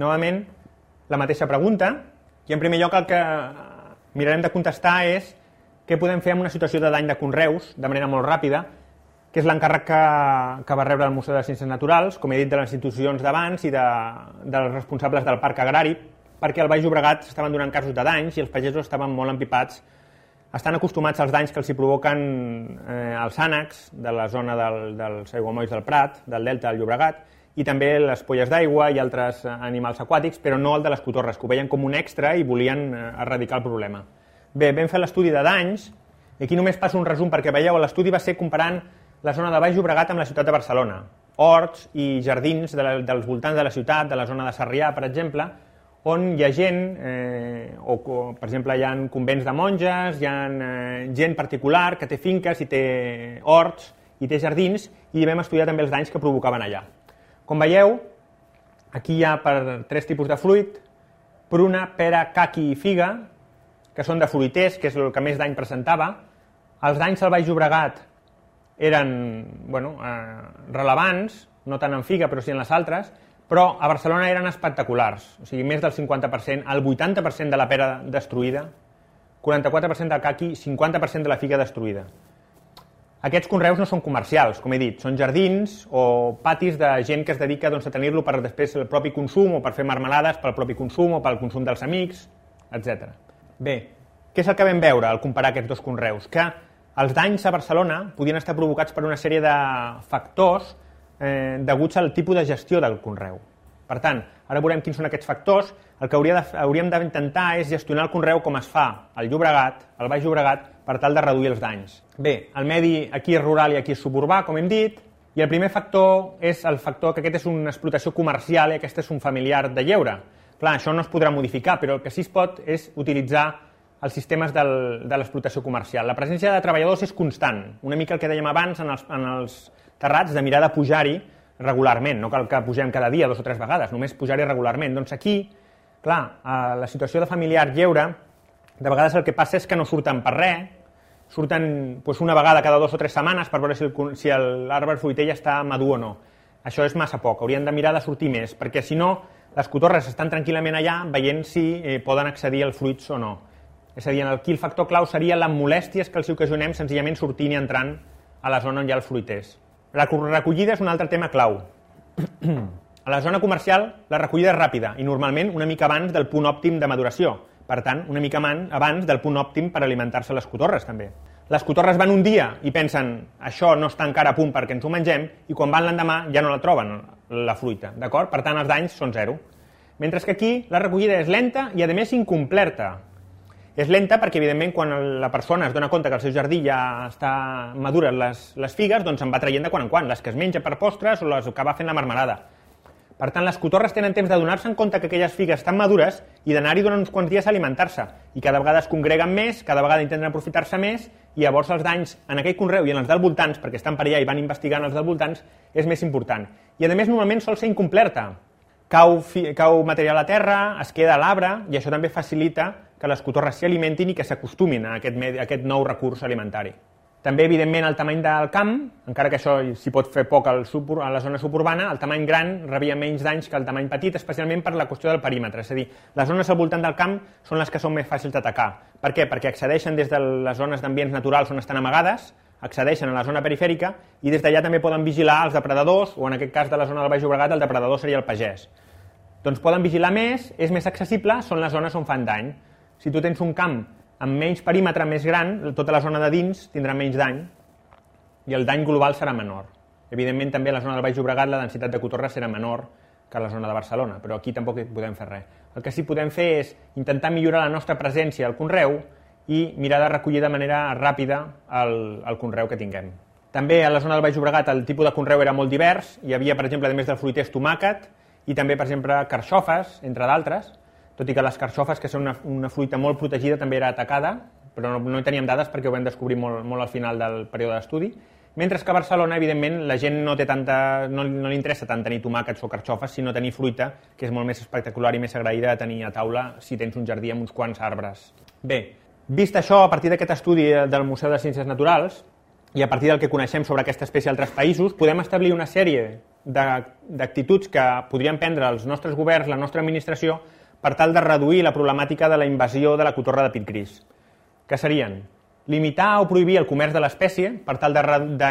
[SPEAKER 1] Novament, la mateixa pregunta, i en primer lloc el que mirarem de contestar és què podem fer en una situació de dany de conreus, de manera molt ràpida, que és l'encàrrec que, que va rebre el Museu de Ciències Naturals, com he dit, de les institucions d'abans i de, dels responsables del Parc Agrari, perquè al Baix Llobregat s'estaven donant casos de danys i els pagesos estaven molt empipats. Estan acostumats als danys que els hi provoquen eh, els ànecs de la zona del, dels aiguamolls del Prat, del Delta del Llobregat, i també les polles d'aigua i altres animals aquàtics, però no el de les cotorres, que ho veien com un extra i volien eh, erradicar el problema. Bé, vam fer l'estudi de danys, i aquí només passo un resum perquè veieu, l'estudi va ser comparant la zona de Baix Llobregat amb la ciutat de Barcelona, horts i jardins de la, dels voltants de la ciutat, de la zona de Sarrià, per exemple, on hi ha gent, eh, o, o per exemple hi ha convents de monges, hi ha eh, gent particular que té finques i té horts i té jardins i vam estudiar també els danys que provocaven allà. Com veieu, aquí hi ha per tres tipus de fruit, pruna, pera, caqui i figa, que són de fruiters, que és el que més dany presentava. Els danys al Baix Llobregat eren bueno, eh, relevants, no tant en figa, però sí en les altres, però a Barcelona eren espectaculars, o sigui, més del 50%, el 80% de la pera destruïda, 44% del caqui, 50% de la figa destruïda. Aquests conreus no són comercials, com he dit, són jardins o patis de gent que es dedica doncs, a tenir-lo per després el propi consum o per fer marmelades pel propi consum o pel consum dels amics, etc. Bé, què és el que vam veure al comparar aquests dos conreus? Que els danys a Barcelona podien estar provocats per una sèrie de factors eh, deguts al tipus de gestió del conreu. Per tant, ara veurem quins són aquests factors. El que hauria de, hauríem d'intentar és gestionar el conreu com es fa al Llobregat, al Baix Llobregat, per tal de reduir els danys. Bé, el medi aquí és rural i aquí és suburbà, com hem dit, i el primer factor és el factor que aquest és una explotació comercial i aquest és un familiar de lleure. Clar, això no es podrà modificar, però el que sí es pot és utilitzar els sistemes del, de l'explotació comercial. La presència de treballadors és constant, una mica el que dèiem abans en els, en els terrats de mirar de pujar-hi regularment, no cal que pugem cada dia, dos o tres vegades, només pujar-hi regularment. Doncs aquí, clar, a la situació de familiar lleure, de vegades el que passa és que no surten per res, surten doncs, una vegada cada dues o tres setmanes per veure si, el, si l'arbre fruiter ja està madur o no. Això és massa poc, haurien de mirar de sortir més, perquè si no les cotorres estan tranquil·lament allà veient si eh, poden accedir als fruits o no. És a dir, aquí el factor clau seria les molèsties que els ocasionem senzillament sortint i entrant a la zona on hi ha els fruiters. La recollida és un altre tema clau. a la zona comercial la recollida és ràpida i normalment una mica abans del punt òptim de maduració. Per tant, una mica abans del punt òptim per alimentar-se les cotorres també. Les cotorres van un dia i pensen això no està encara a punt perquè ens ho mengem i quan van l'endemà ja no la troben, la fruita. D'acord? Per tant, els danys són zero. Mentre que aquí la recollida és lenta i, a més, incompleta. És lenta perquè, evidentment, quan la persona es dona compte que el seu jardí ja està madures les, les figues, doncs en va traient de quan en quan, les que es menja per postres o les que va fent la marmelada. Per tant, les cotorres tenen temps de donar-se en compte que aquelles figues estan madures i d'anar-hi durant uns quants dies a alimentar-se. I cada vegada es congreguen més, cada vegada intenten aprofitar-se més, i llavors els danys en aquell conreu i en els del voltants, perquè estan per allà i van investigant els del voltants, és més important. I a més, normalment sol ser incomplerta. Cau, fi, cau material a terra, es queda a l'arbre, i això també facilita que les cotorres s'hi alimentin i que s'acostumin a aquest, a aquest nou recurs alimentari. També, evidentment, el tamany del camp, encara que això s'hi pot fer poc al sub, a la zona suburbana, el tamany gran rebia menys danys que el tamany petit, especialment per la qüestió del perímetre. És a dir, les zones al voltant del camp són les que són més fàcils d'atacar. Per què? Perquè accedeixen des de les zones d'ambients naturals on estan amagades, accedeixen a la zona perifèrica i des d'allà també poden vigilar els depredadors, o en aquest cas de la zona del Baix Llobregat el depredador seria el pagès. Doncs poden vigilar més, és més accessible, són les zones on fan dany si tu tens un camp amb menys perímetre més gran, tota la zona de dins tindrà menys dany i el dany global serà menor. Evidentment, també a la zona del Baix Llobregat la densitat de cotorra serà menor que a la zona de Barcelona, però aquí tampoc podem fer res. El que sí podem fer és intentar millorar la nostra presència al conreu i mirar de recollir de manera ràpida el, el conreu que tinguem. També a la zona del Baix Llobregat el tipus de conreu era molt divers. Hi havia, per exemple, a més del fruiters, tomàquet i també, per exemple, carxofes, entre d'altres, tot i que les carxofes, que són una, una fruita molt protegida, també era atacada, però no, no hi teníem dades perquè ho vam descobrir molt, molt al final del període d'estudi. Mentre que a Barcelona, evidentment, la gent no té tanta, no, no li interessa tant tenir tomàquets o carxofes, sinó tenir fruita, que és molt més espectacular i més agraïda de tenir a taula si tens un jardí amb uns quants arbres. Bé, vist això, a partir d'aquest estudi del Museu de Ciències Naturals, i a partir del que coneixem sobre aquesta espècie a altres països, podem establir una sèrie d'actituds que podrien prendre els nostres governs, la nostra administració, per tal de reduir la problemàtica de la invasió de la cotorra de pit gris, que serien? Limitar o prohibir el comerç de l'espècie per tal de, de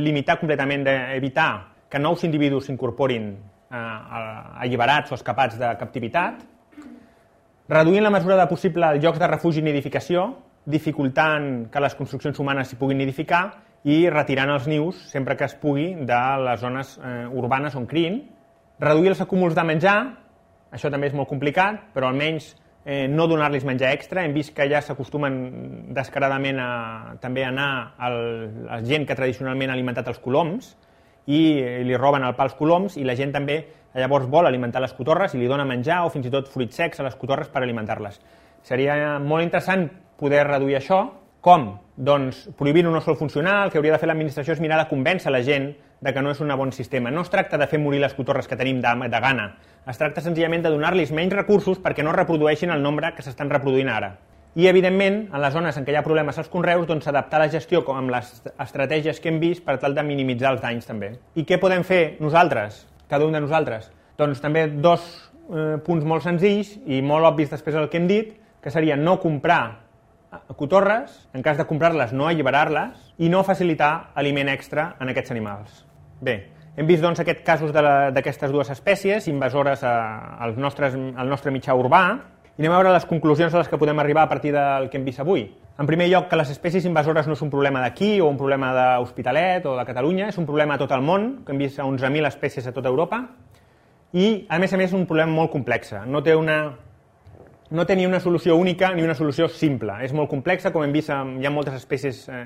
[SPEAKER 1] limitar completament, d'evitar que nous individus s'incorporin eh, alliberats o escapats de captivitat, reduint la mesura de possible els llocs de refugi i nidificació, dificultant que les construccions humanes s'hi puguin nidificar i retirant els nius sempre que es pugui de les zones eh, urbanes on criïn, reduir els acúmuls de menjar, això també és molt complicat, però almenys eh, no donar-los menjar extra. Hem vist que ja s'acostumen descaradament a també a anar al, a gent que tradicionalment ha alimentat els coloms i li roben el pa als coloms i la gent també llavors vol alimentar les cotorres i li dona menjar o fins i tot fruits secs a les cotorres per alimentar-les. Seria molt interessant poder reduir això. Com? Doncs prohibir-ho no sol funcionar, el que hauria de fer l'administració és mirar de convèncer la gent de que no és un bon sistema. No es tracta de fer morir les cotorres que tenim de, de gana, es tracta senzillament de donar-los menys recursos perquè no reprodueixin el nombre que s'estan reproduint ara. I, evidentment, en les zones en què hi ha problemes als conreus, doncs adaptar la gestió com amb les estratègies que hem vist per tal de minimitzar els danys també. I què podem fer nosaltres, cada un de nosaltres? Doncs també dos eh, punts molt senzills i molt obvis després del que hem dit, que seria no comprar eh, cotorres, en cas de comprar-les no alliberar-les i no facilitar aliment extra en aquests animals. Bé, hem vist doncs, aquests casos d'aquestes dues espècies invasores a, als nostres, al nostre mitjà urbà i anem a veure les conclusions a les que podem arribar a partir del que hem vist avui. En primer lloc, que les espècies invasores no és un problema d'aquí o un problema d'Hospitalet o de Catalunya, és un problema a tot el món, que hem vist 11.000 espècies a tota Europa, i, a més a més, un problema molt complex. No té una, no té ni una solució única ni una solució simple. És molt complexa, com hem vist, hi ha moltes espècies eh,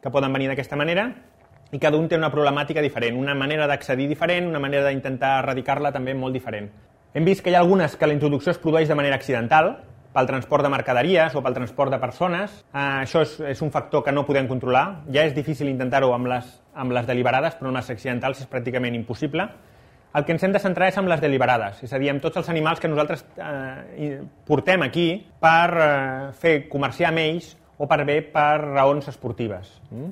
[SPEAKER 1] que poden venir d'aquesta manera, i cada un té una problemàtica diferent, una manera d'accedir diferent, una manera d'intentar erradicar-la també molt diferent. Hem vist que hi ha algunes que la introducció es produeix de manera accidental, pel transport de mercaderies o pel transport de persones. Eh, això és, és un factor que no podem controlar. Ja és difícil intentar-ho amb, les, amb les deliberades, però amb les accidentals és pràcticament impossible. El que ens hem de centrar és amb les deliberades, és a dir, amb tots els animals que nosaltres eh, portem aquí per eh, fer comerciar amb ells o per bé per raons esportives. Mm?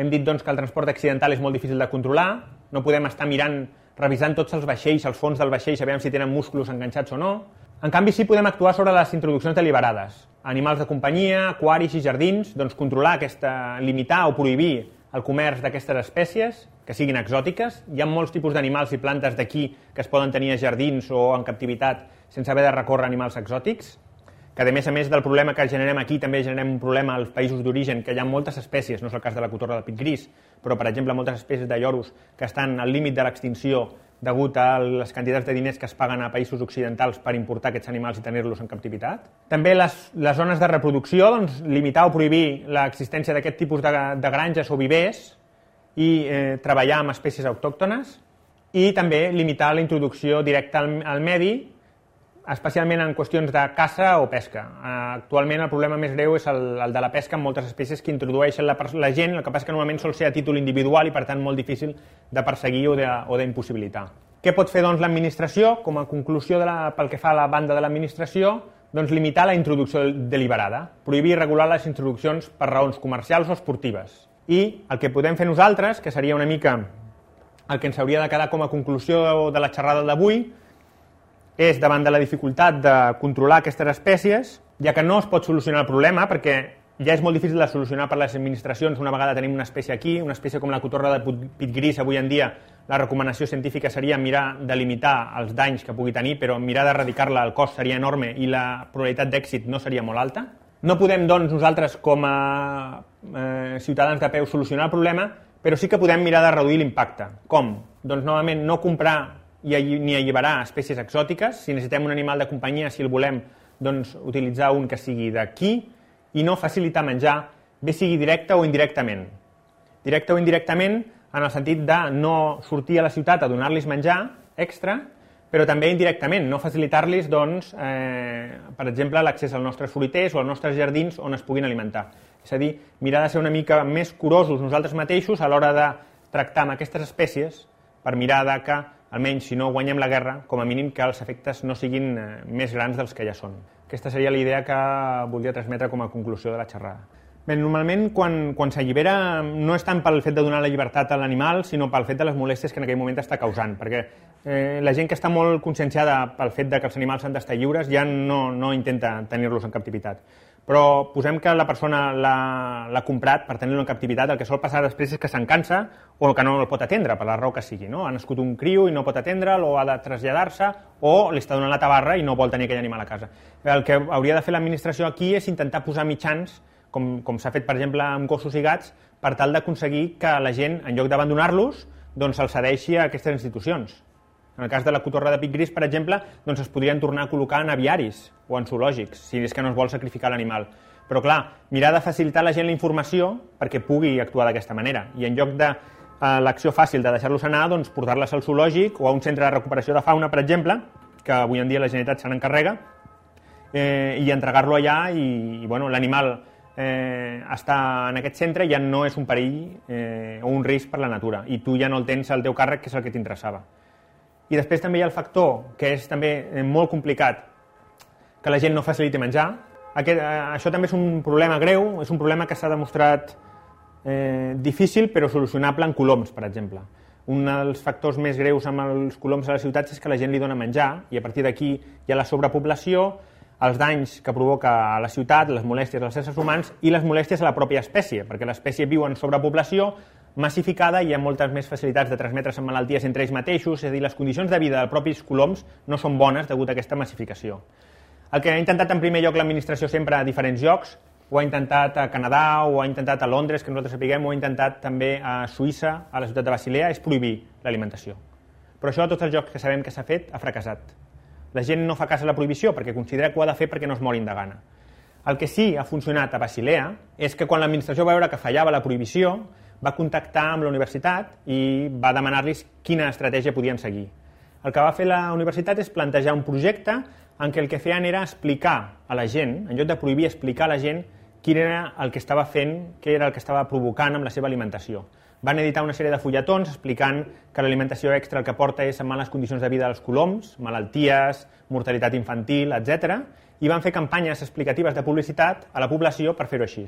[SPEAKER 1] Hem dit doncs, que el transport accidental és molt difícil de controlar, no podem estar mirant revisant tots els vaixells, els fons del vaixell, sabem si tenen músculs enganxats o no. En canvi, sí podem actuar sobre les introduccions deliberades. Animals de companyia, aquaris i jardins, doncs controlar aquesta, limitar o prohibir el comerç d'aquestes espècies que siguin exòtiques. Hi ha molts tipus d'animals i plantes d'aquí que es poden tenir a jardins o en captivitat sense haver de recórrer animals exòtics que a més a més del problema que generem aquí també generem un problema als països d'origen, que hi ha moltes espècies, no és el cas de la cotorra del pit gris, però per exemple moltes espècies de lloros que estan al límit de l'extinció degut a les quantitats de diners que es paguen a països occidentals per importar aquests animals i tenir-los en captivitat. També les, les zones de reproducció, doncs, limitar o prohibir l'existència d'aquest tipus de, de granges o vivers i eh, treballar amb espècies autòctones i també limitar la introducció directa al, al medi especialment en qüestions de caça o pesca. Eh, actualment el problema més greu és el, el de la pesca amb moltes espècies que introdueixen la, la gent, el que passa que normalment sol ser a títol individual i per tant molt difícil de perseguir o d'impossibilitar. Què pot fer doncs, l'administració? Com a conclusió de la, pel que fa a la banda de l'administració, doncs limitar la introducció deliberada, prohibir i regular les introduccions per raons comercials o esportives. I el que podem fer nosaltres, que seria una mica el que ens hauria de quedar com a conclusió de la xerrada d'avui, és davant de la dificultat de controlar aquestes espècies, ja que no es pot solucionar el problema, perquè ja és molt difícil de solucionar per les administracions una vegada tenim una espècie aquí, una espècie com la cotorra de pit gris avui en dia, la recomanació científica seria mirar de limitar els danys que pugui tenir, però mirar d'erradicar-la el cost seria enorme i la probabilitat d'èxit no seria molt alta. No podem, doncs, nosaltres com a eh, ciutadans de peu solucionar el problema, però sí que podem mirar de reduir l'impacte. Com? Doncs, novament, no comprar i ni alliberar espècies exòtiques. Si necessitem un animal de companyia, si el volem, doncs utilitzar un que sigui d'aquí i no facilitar menjar, bé sigui directe o indirectament. Directe o indirectament en el sentit de no sortir a la ciutat a donar-los menjar extra, però també indirectament, no facilitar-los, doncs, eh, per exemple, l'accés als nostres fruiters o als nostres jardins on es puguin alimentar. És a dir, mirar de ser una mica més curosos nosaltres mateixos a l'hora de tractar amb aquestes espècies per mirar de que almenys si no guanyem la guerra, com a mínim que els efectes no siguin eh, més grans dels que ja són. Aquesta seria la idea que voldria transmetre com a conclusió de la xerrada. Bé, normalment quan, quan s'allibera no és tant pel fet de donar la llibertat a l'animal, sinó pel fet de les molèsties que en aquell moment està causant, perquè eh, la gent que està molt conscienciada pel fet de que els animals han d'estar lliures ja no, no intenta tenir-los en captivitat però posem que la persona l'ha comprat per tenir-lo en captivitat, el que sol passar després és que se'n cansa o que no el pot atendre, per la raó que sigui. No? Ha nascut un criu i no pot atendre'l, o ha de traslladar-se, o li està donant la tabarra i no vol tenir aquell animal a casa. El que hauria de fer l'administració aquí és intentar posar mitjans, com, com s'ha fet, per exemple, amb gossos i gats, per tal d'aconseguir que la gent, en lloc d'abandonar-los, doncs els cedeixi a aquestes institucions. En el cas de la cotorra de pic gris, per exemple, doncs es podrien tornar a col·locar en aviaris o en zoològics, si és que no es vol sacrificar l'animal. Però, clar, mirar de facilitar a la gent la informació perquè pugui actuar d'aquesta manera. I en lloc de eh, l'acció fàcil de deixar-los anar, doncs portar-les al zoològic o a un centre de recuperació de fauna, per exemple, que avui en dia la Generalitat se n'encarrega, eh, i entregar-lo allà i, i bueno, l'animal eh, està en aquest centre ja no és un perill eh, o un risc per la natura i tu ja no el tens al teu càrrec, que és el que t'interessava. I després també hi ha el factor, que és també eh, molt complicat, que la gent no faciliti menjar. Aquest, eh, això també és un problema greu, és un problema que s'ha demostrat eh, difícil però solucionable en coloms, per exemple. Un dels factors més greus amb els coloms a les ciutats és que la gent li dona menjar i a partir d'aquí hi ha la sobrepoblació, els danys que provoca a la ciutat, les molèsties als éssers humans i les molèsties a la pròpia espècie, perquè l'espècie viu en sobrepoblació, massificada i hi ha moltes més facilitats de transmetre's amb malalties entre ells mateixos, és a dir, les condicions de vida dels propis coloms no són bones degut a aquesta massificació. El que ha intentat en primer lloc l'administració sempre a diferents llocs, ho ha intentat a Canadà, ho ha intentat a Londres, que nosaltres sapiguem, ho ha intentat també a Suïssa, a la ciutat de Basilea, és prohibir l'alimentació. Però això a tots els llocs que sabem que s'ha fet ha fracassat. La gent no fa cas a la prohibició perquè considera que ho ha de fer perquè no es morin de gana. El que sí ha funcionat a Basilea és que quan l'administració va veure que fallava la prohibició, va contactar amb la universitat i va demanar-los quina estratègia podien seguir. El que va fer la universitat és plantejar un projecte en què el que feien era explicar a la gent, en lloc de prohibir, explicar a la gent quin era el que estava fent, què era el que estava provocant amb la seva alimentació. Van editar una sèrie de fulletons explicant que l'alimentació extra el que porta és males condicions de vida dels coloms, malalties, mortalitat infantil, etc. i van fer campanyes explicatives de publicitat a la població per fer-ho així,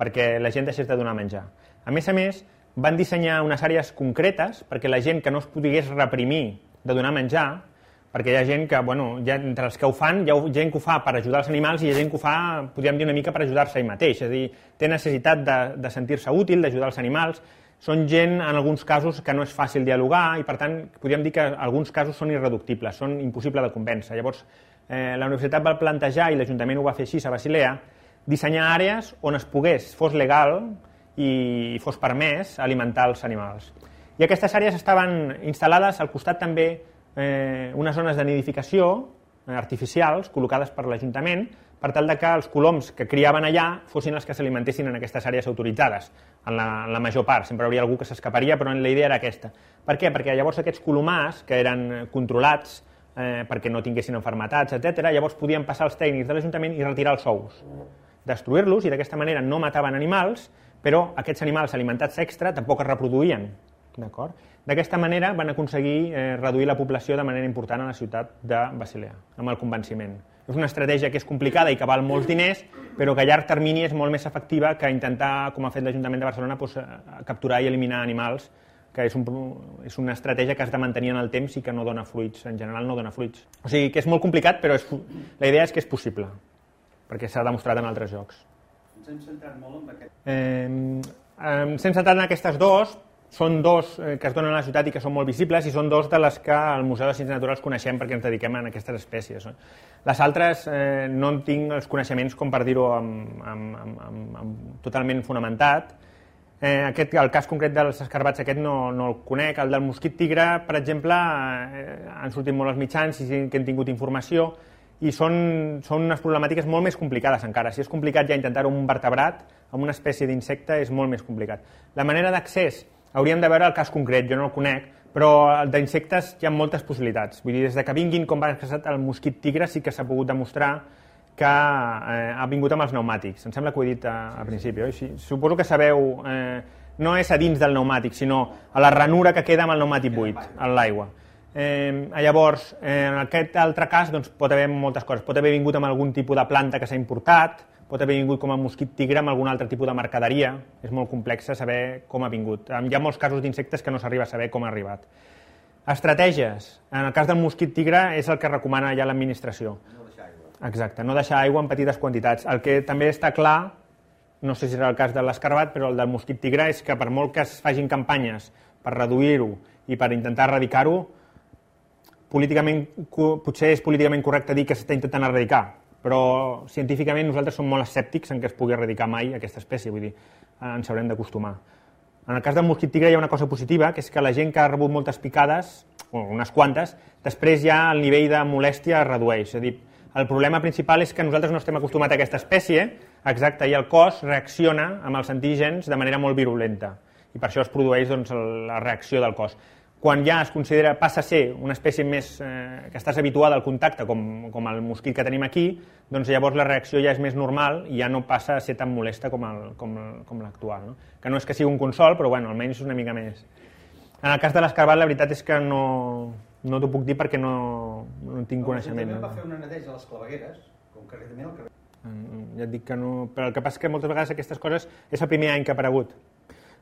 [SPEAKER 1] perquè la gent deixés de donar menjar. A més a més, van dissenyar unes àrees concretes perquè la gent que no es pogués reprimir de donar menjar, perquè hi ha gent que, bueno, ja, entre els que ho fan, hi ha gent que ho fa per ajudar els animals i hi ha gent que ho fa, podríem dir una mica, per ajudar-se ell mateix, és a dir, té necessitat de, de sentir-se útil, d'ajudar els animals, són gent, en alguns casos, que no és fàcil dialogar i, per tant, podríem dir que alguns casos són irreductibles, són impossibles de convèncer. Llavors, eh, la universitat va plantejar, i l'Ajuntament ho va fer així a Basilea, dissenyar àrees on es pogués, fos legal i fos permès alimentar els animals. I aquestes àrees estaven instal·lades al costat també eh, unes zones de nidificació eh, artificials col·locades per l'Ajuntament per tal de que els coloms que criaven allà fossin els que s'alimentessin en aquestes àrees autoritzades, en la, en la major part. Sempre hauria algú que s'escaparia, però la idea era aquesta. Per què? Perquè llavors aquests colomars, que eren controlats eh, perquè no tinguessin enfermetats, etc., llavors podien passar els tècnics de l'Ajuntament i retirar els ous, destruir-los, i d'aquesta manera no mataven animals, però aquests animals alimentats extra tampoc es reproduïen. D'aquesta manera van aconseguir eh, reduir la població de manera important a la ciutat de Basilea, amb el convenciment. És una estratègia que és complicada i que val molts diners, però que a llarg termini és molt més efectiva que intentar, com ha fet l'Ajuntament de Barcelona, doncs, capturar i eliminar animals, que és, un, és una estratègia que has de mantenir en el temps i que no dona fruits, en general no dona fruits. O sigui que és molt complicat, però és, la idea és que és possible, perquè s'ha demostrat en altres jocs.
[SPEAKER 2] Ens hem centrat molt en aquest...
[SPEAKER 1] Eh, ens hem centrat en aquestes dos, són dos eh, que es donen a la ciutat i que són molt visibles i són dos de les que al Museu de Ciències Naturals coneixem perquè ens dediquem a aquestes espècies. Les altres eh, no en tinc els coneixements com per dir-ho totalment fonamentat. Eh, aquest, el cas concret dels escarbats aquest no, no el conec. El del mosquit tigre, per exemple, eh, han sortit molt els mitjans i que hem tingut informació i són, són unes problemàtiques molt més complicades encara. Si és complicat ja intentar un vertebrat amb una espècie d'insecte és molt més complicat. La manera d'accés hauríem de veure el cas concret, jo no el conec, però d'insectes hi ha moltes possibilitats. Vull dir, des de que vinguin, com va passar el mosquit tigre, sí que s'ha pogut demostrar que eh, ha vingut amb els pneumàtics. Em sembla que ho he dit a, a principi, oi? Sí, suposo que sabeu, eh, no és a dins del pneumàtic, sinó a la ranura que queda amb el pneumàtic buit, en l'aigua. Eh, llavors, eh, en aquest altre cas doncs, pot haver moltes coses. Pot haver vingut amb algun tipus de planta que s'ha importat, pot haver vingut com a mosquit tigre amb algun altre tipus de mercaderia. És molt complex saber com ha vingut. Hi ha molts casos d'insectes que no s'arriba a saber com ha arribat. Estratègies. En el cas del mosquit tigre és el que recomana ja l'administració.
[SPEAKER 2] No deixar aigua.
[SPEAKER 1] Exacte, no deixar aigua en petites quantitats. El que també està clar, no sé si serà el cas de l'escarbat, però el del mosquit tigre és que per molt que es fagin campanyes per reduir-ho i per intentar erradicar-ho, políticament, potser és políticament correcte dir que s'està intentant erradicar, però científicament nosaltres som molt escèptics en que es pugui erradicar mai aquesta espècie, vull dir, ens haurem d'acostumar. En el cas del mosquit tigre hi ha una cosa positiva, que és que la gent que ha rebut moltes picades, o unes quantes, després ja el nivell de molèstia es redueix. És a dir, el problema principal és que nosaltres no estem acostumats a aquesta espècie, exacte, i el cos reacciona amb els antígens de manera molt virulenta. I per això es produeix doncs, la reacció del cos quan ja es considera, passa a ser una espècie més eh, que estàs habituada al contacte, com, com el mosquit que tenim aquí, doncs llavors la reacció ja és més normal i ja no passa a ser tan molesta com, el, l'actual. No? Que no és que sigui un consol, però bueno, almenys és una mica més. En el cas de l'escarbat, la veritat és que no, no t'ho puc dir perquè no, no en tinc coneixement.
[SPEAKER 2] No? va fer una neteja a les clavegueres, concretament al carrer.
[SPEAKER 1] Mm, ja et dic que no... Però el que passa és que moltes vegades aquestes coses és el primer any que ha aparegut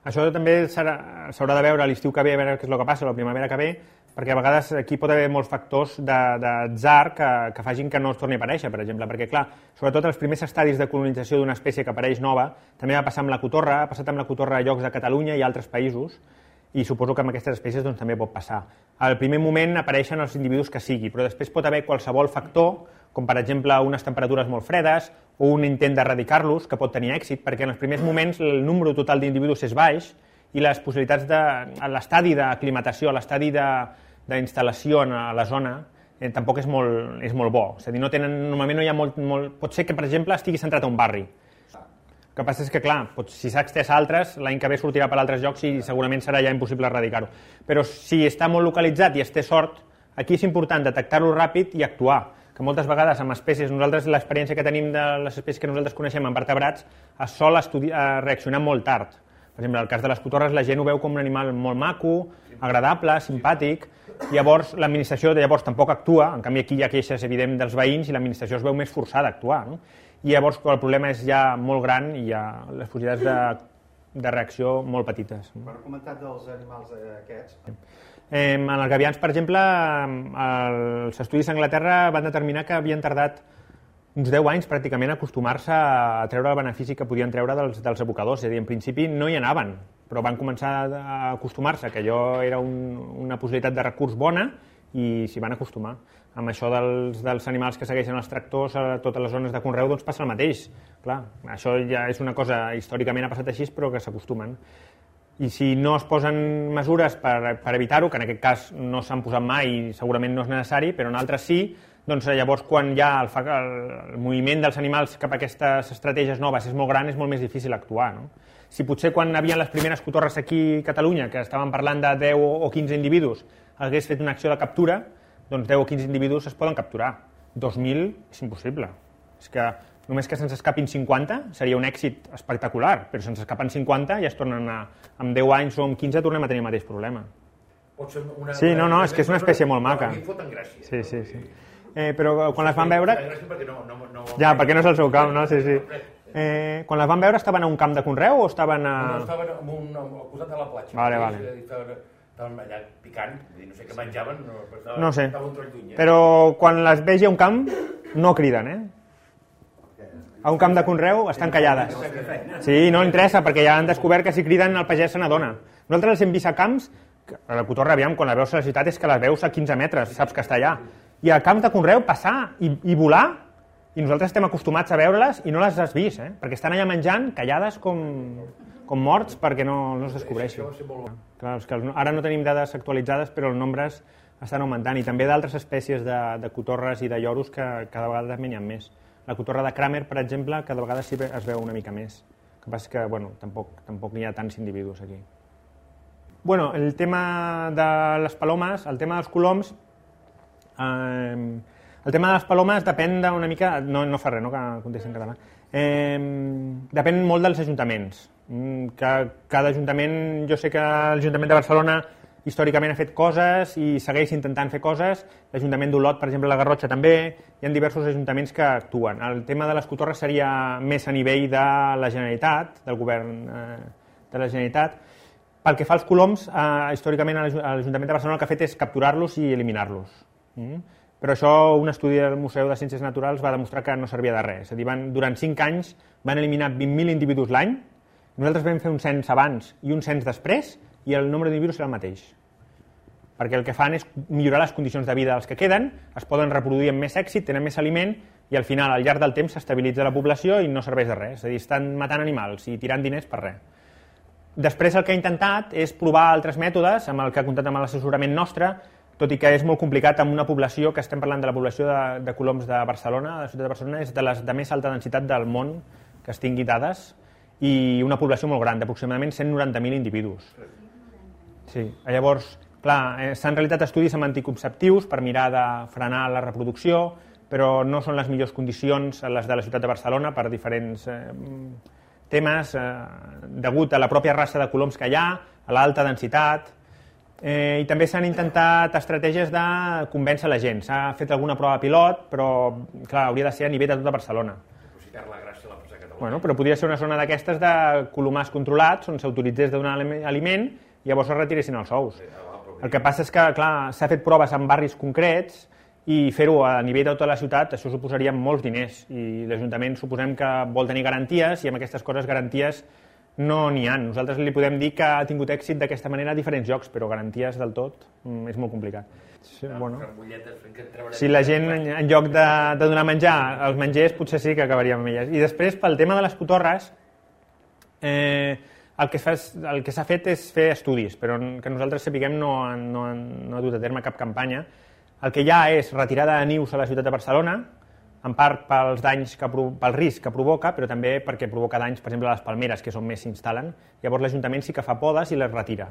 [SPEAKER 1] això també s'haurà de veure l'estiu que ve, a veure què és el que passa, la primavera que ve, perquè a vegades aquí pot haver molts factors d'atzar que, que facin que no es torni a aparèixer, per exemple, perquè, clar, sobretot els primers estadis de colonització d'una espècie que apareix nova, també va passar amb la cotorra, ha passat amb la cotorra a llocs de Catalunya i altres països, i suposo que amb aquestes espècies doncs, també pot passar. Al primer moment apareixen els individus que sigui, però després pot haver qualsevol factor, com per exemple unes temperatures molt fredes o un intent d'erradicar-los, que pot tenir èxit, perquè en els primers moments el número total d'individus és baix i les possibilitats de... l'estadi d'aclimatació, l'estadi d'instal·lació a la zona eh, tampoc és molt, és molt bo. És a dir, no tenen, normalment no hi ha molt, molt... Pot ser que, per exemple, estigui centrat a un barri, el que passa és que, clar, pot, si s'ha extès a altres, l'any que ve sortirà per altres llocs i segurament serà ja impossible erradicar-ho. Però si està molt localitzat i es té sort, aquí és important detectar-lo ràpid i actuar que moltes vegades amb espècies, nosaltres l'experiència que tenim de les espècies que nosaltres coneixem en vertebrats es sol estudiar, reaccionar molt tard. Per exemple, en el cas de les cotorres la gent ho veu com un animal molt maco, agradable, simpàtic, llavors l'administració llavors tampoc actua, en canvi aquí hi ha queixes evident dels veïns i l'administració es veu més forçada a actuar. No? i llavors el problema és ja molt gran i ja les possibilitats de de reacció molt petites.
[SPEAKER 2] Quan heu comentat dels animals eh, aquests,
[SPEAKER 1] Eh, en els gavians, per exemple, els estudis a Anglaterra van determinar que havien tardat uns 10 anys pràcticament acostumar-se a treure el benefici que podien treure dels, dels abocadors. És a dir, en principi no hi anaven, però van començar a acostumar-se, que allò era un, una possibilitat de recurs bona i s'hi van acostumar. Amb això dels, dels animals que segueixen els tractors a totes les zones de conreu doncs passa el mateix. Clar, això ja és una cosa històricament ha passat així, però que s'acostumen. I si no es posen mesures per, per evitar-ho, que en aquest cas no s'han posat mai i segurament no és necessari, però en altres sí, doncs llavors quan ja el, fa, el, el moviment dels animals cap a aquestes estratègies noves és molt gran, és molt més difícil actuar. No? Si potser quan havien les primeres cotorres aquí a Catalunya, que estaven parlant de 10 o 15 individus, hagués fet una acció de captura, doncs 10 o 15 individus es poden capturar. 2.000 és impossible. És que només que se'ns escapin 50 seria un èxit espectacular, però se'ns escapen 50 i ja es tornen a... Amb 10 anys o amb 15 tornem a tenir el mateix problema.
[SPEAKER 3] Pot ser una,
[SPEAKER 1] Sí, no, no, és que és una espècie molt maca.
[SPEAKER 3] A mi em foten gràcia.
[SPEAKER 1] Sí, sí, sí. Eh, però quan les van veure...
[SPEAKER 3] Perquè no, no, no,
[SPEAKER 1] Ja, perquè no és el seu camp, no? Sí, sí. Eh, quan les van veure estaven a un camp de conreu o estaven a...
[SPEAKER 3] No, estaven en un, al costat de la platja.
[SPEAKER 1] Vale, vale.
[SPEAKER 3] Estaven, estaven allà picant, no sé què menjaven, no, però estaven,
[SPEAKER 1] No sé.
[SPEAKER 3] Un tros lluny, eh?
[SPEAKER 1] Però quan les vegi a un camp no criden, eh? A un camp de conreu estan callades. Sí, no interessa, perquè ja han descobert que si criden el pagès se n'adona. Nosaltres les hem vist a camps, a la cotorra, aviam, quan la veus a la ciutat és que les veus a 15 metres, saps que està allà. I a camps de conreu passar i, i volar, i nosaltres estem acostumats a veure-les i no les has vist, eh? perquè estan allà menjant, callades com, com morts perquè no, no es descobreixin. Clar, que ara no tenim dades actualitzades, però els nombres estan augmentant, i també d'altres espècies de, de cotorres i de lloros que cada vegada n'hi ha més. La cotorra de Kramer, per exemple, cada vegada sí ve- es veu una mica més. El que passa és que bueno, tampoc, tampoc hi ha tants individus aquí. Bueno, el tema de les palomes, el tema dels coloms, eh, el tema de les palomes depèn d'una mica... No, no fa res, no, que contesti en català. Eh, depèn molt dels ajuntaments. Mm, Que cada ajuntament, jo sé que l'Ajuntament de Barcelona històricament ha fet coses i segueix intentant fer coses. L'Ajuntament d'Olot, per exemple, la Garrotxa també. Hi ha diversos ajuntaments que actuen. El tema de les cotorres seria més a nivell de la Generalitat, del govern eh, de la Generalitat. Pel que fa als coloms, eh, històricament l'Aju- l'Ajuntament de Barcelona el que ha fet és capturar-los i eliminar-los. Mm? Però això, un estudi del Museu de Ciències Naturals va demostrar que no servia de res. És a dir, van, durant 5 anys van eliminar 20.000 individus l'any, nosaltres vam fer un cens abans i un cens després, i el nombre d'individus era el mateix. Perquè el que fan és millorar les condicions de vida dels que queden, es poden reproduir amb més èxit, tenen més aliment, i al final, al llarg del temps, s'estabilitza la població i no serveix de res. És a dir, estan matant animals i tirant diners per res. Després el que ha intentat és provar altres mètodes, amb el que ha comptat amb l'assessorament nostre, tot i que és molt complicat amb una població, que estem parlant de la població de, de coloms de Barcelona, de la ciutat de Barcelona, és de les de més alta densitat del món que es tingui dades, i una població molt gran, d'aproximadament 190.000 individus. Sí, llavors, clar, eh, s'han realitzat estudis amb anticonceptius per mirar de frenar la reproducció, però no són les millors condicions les de la ciutat de Barcelona per diferents eh, temes, eh, degut a la pròpia raça de coloms que hi ha, a l'alta densitat, eh, i també s'han intentat estratègies de convèncer la gent. S'ha fet alguna prova pilot, però clar, hauria de ser a nivell de tota Barcelona.
[SPEAKER 3] Aprofitar la gràcia la presa catalana.
[SPEAKER 1] Bueno, però podria ser una zona d'aquestes de colomars controlats, on s'autoritzés alime- aliment llavors es retiressin els ous. El que passa és que, clar, s'ha fet proves en barris concrets i fer-ho a nivell de tota la ciutat, això suposaria molts diners i l'Ajuntament suposem que vol tenir garanties i amb aquestes coses garanties no n'hi ha. Nosaltres li podem dir que ha tingut èxit d'aquesta manera a diferents llocs, però garanties del tot mm, és molt complicat. Sí, bueno.
[SPEAKER 3] Fent que treballarem.
[SPEAKER 1] Si la gent, en, en lloc de, de donar menjar als mengers, potser sí que acabaríem amb elles. I després, pel tema de les cotorres, eh, el que s'ha fet és fer estudis, però que nosaltres sapiguem no, no, no ha dut a terme cap campanya. El que hi ha és retirada de nius a la ciutat de Barcelona, en part pels danys que, pel risc que provoca, però també perquè provoca danys, per exemple, a les palmeres, que és on més s'instal·len. Llavors l'Ajuntament sí que fa podes i les retira.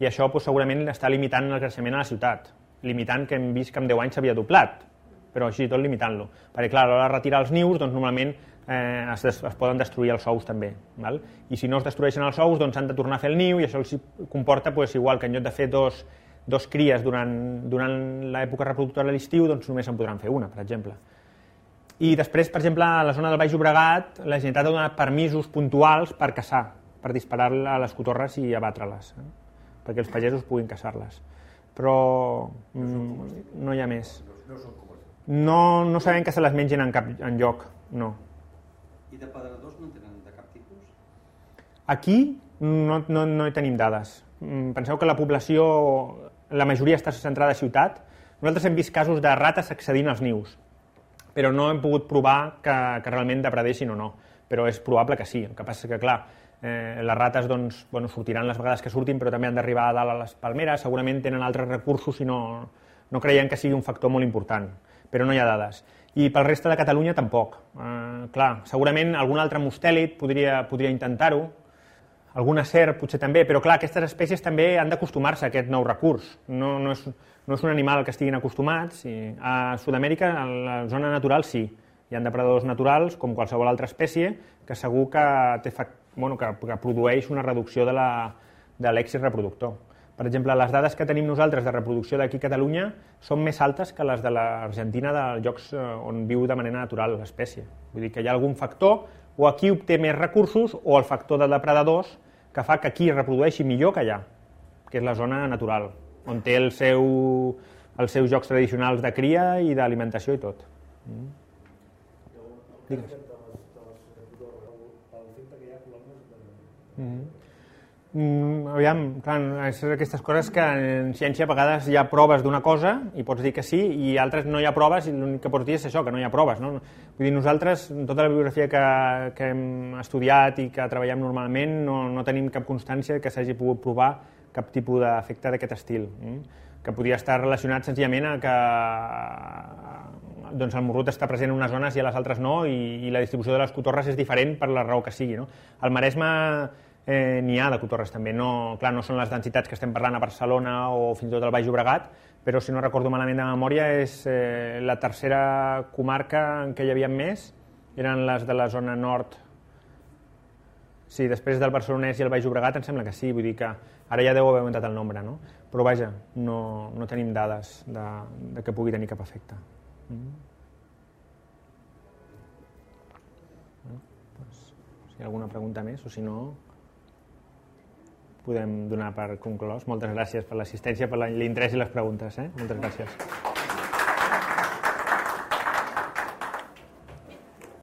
[SPEAKER 1] I això doncs, segurament està limitant el creixement a la ciutat, limitant que hem vist que en 10 anys s'havia doblat, però així tot limitant-lo. Perquè, clar, a l'hora de retirar els nius, doncs normalment eh, es, es poden destruir els ous també. Val? I si no es destrueixen els ous, doncs han de tornar a fer el niu i això els comporta, doncs, igual que en lloc de fer dos, dos cries durant, durant l'època reproductora a l'estiu, doncs només en podran fer una, per exemple. I després, per exemple, a la zona del Baix Llobregat, la Generalitat ha donat permisos puntuals per caçar. per disparar a les cotorres i abatre-les, eh? perquè els pagesos puguin caçar-les. Però mm, no hi ha més.
[SPEAKER 3] No,
[SPEAKER 1] no sabem que se les mengin en cap en lloc, no.
[SPEAKER 4] I de pedradors no en tenen de cap tipus?
[SPEAKER 1] Aquí no, no, no hi tenim dades. Mm, Penseu que la població, la majoria està centrada a ciutat. Nosaltres hem vist casos de rates accedint als nius, però no hem pogut provar que, que realment depredessin o no. Però és probable que sí. El que passa és que, clar, eh, les rates doncs, bueno, sortiran les vegades que surtin, però també han d'arribar a dalt a les palmeres, segurament tenen altres recursos i no, no creiem que sigui un factor molt important, però no hi ha dades. I pel reste de Catalunya tampoc. Eh, clar, segurament algun altre mustèlid podria, podria intentar-ho, alguna serp potser també, però clar, aquestes espècies també han d'acostumar-se a aquest nou recurs. No, no, és, no és un animal que estiguin acostumats. I a Sud-amèrica, a la zona natural, sí. Hi ha depredadors naturals, com qualsevol altra espècie, que segur que, té, bueno, que, que produeix una reducció de l'èxit reproductor. Per exemple, les dades que tenim nosaltres de reproducció d'aquí a Catalunya són més altes que les de l'Argentina dels llocs eh, on viu de manera natural l'espècie. Vull dir que hi ha algun factor, o aquí obté més recursos, o el factor de depredadors, que fa que aquí reprodueixi millor que allà, que és la zona natural, on té el seu, els seus jocs tradicionals de cria i d'alimentació i tot. Mm. Digues. Mm. Mm, aviam, clar, és aquestes coses que en ciència a vegades hi ha proves d'una cosa i pots dir que sí i altres no hi ha proves i l'únic que pots dir és això, que no hi ha proves. No? Vull dir, nosaltres, tota la bibliografia que, que hem estudiat i que treballem normalment, no, no tenim cap constància que s'hagi pogut provar cap tipus d'efecte d'aquest estil, mm? que podria estar relacionat senzillament a que doncs el morrut està present en unes zones i a les altres no, i, i la distribució de les cotorres és diferent per la raó que sigui. No? Al Maresme eh, n'hi ha de cotorres també, no, clar, no són les densitats que estem parlant a Barcelona o fins i tot al Baix Llobregat, però si no recordo malament de memòria és eh, la tercera comarca en què hi havia més, eren les de la zona nord Sí, després del Barcelonès i el Baix Llobregat em sembla que sí, vull dir que ara ja deu haver augmentat el nombre, no? Però vaja, no, no tenim dades de, de que pugui tenir cap efecte. Mm. Doncs, si hi ha alguna pregunta més o si no podem donar per conclòs. Moltes gràcies per l'assistència, per l'interès i les preguntes. Eh? Moltes gràcies.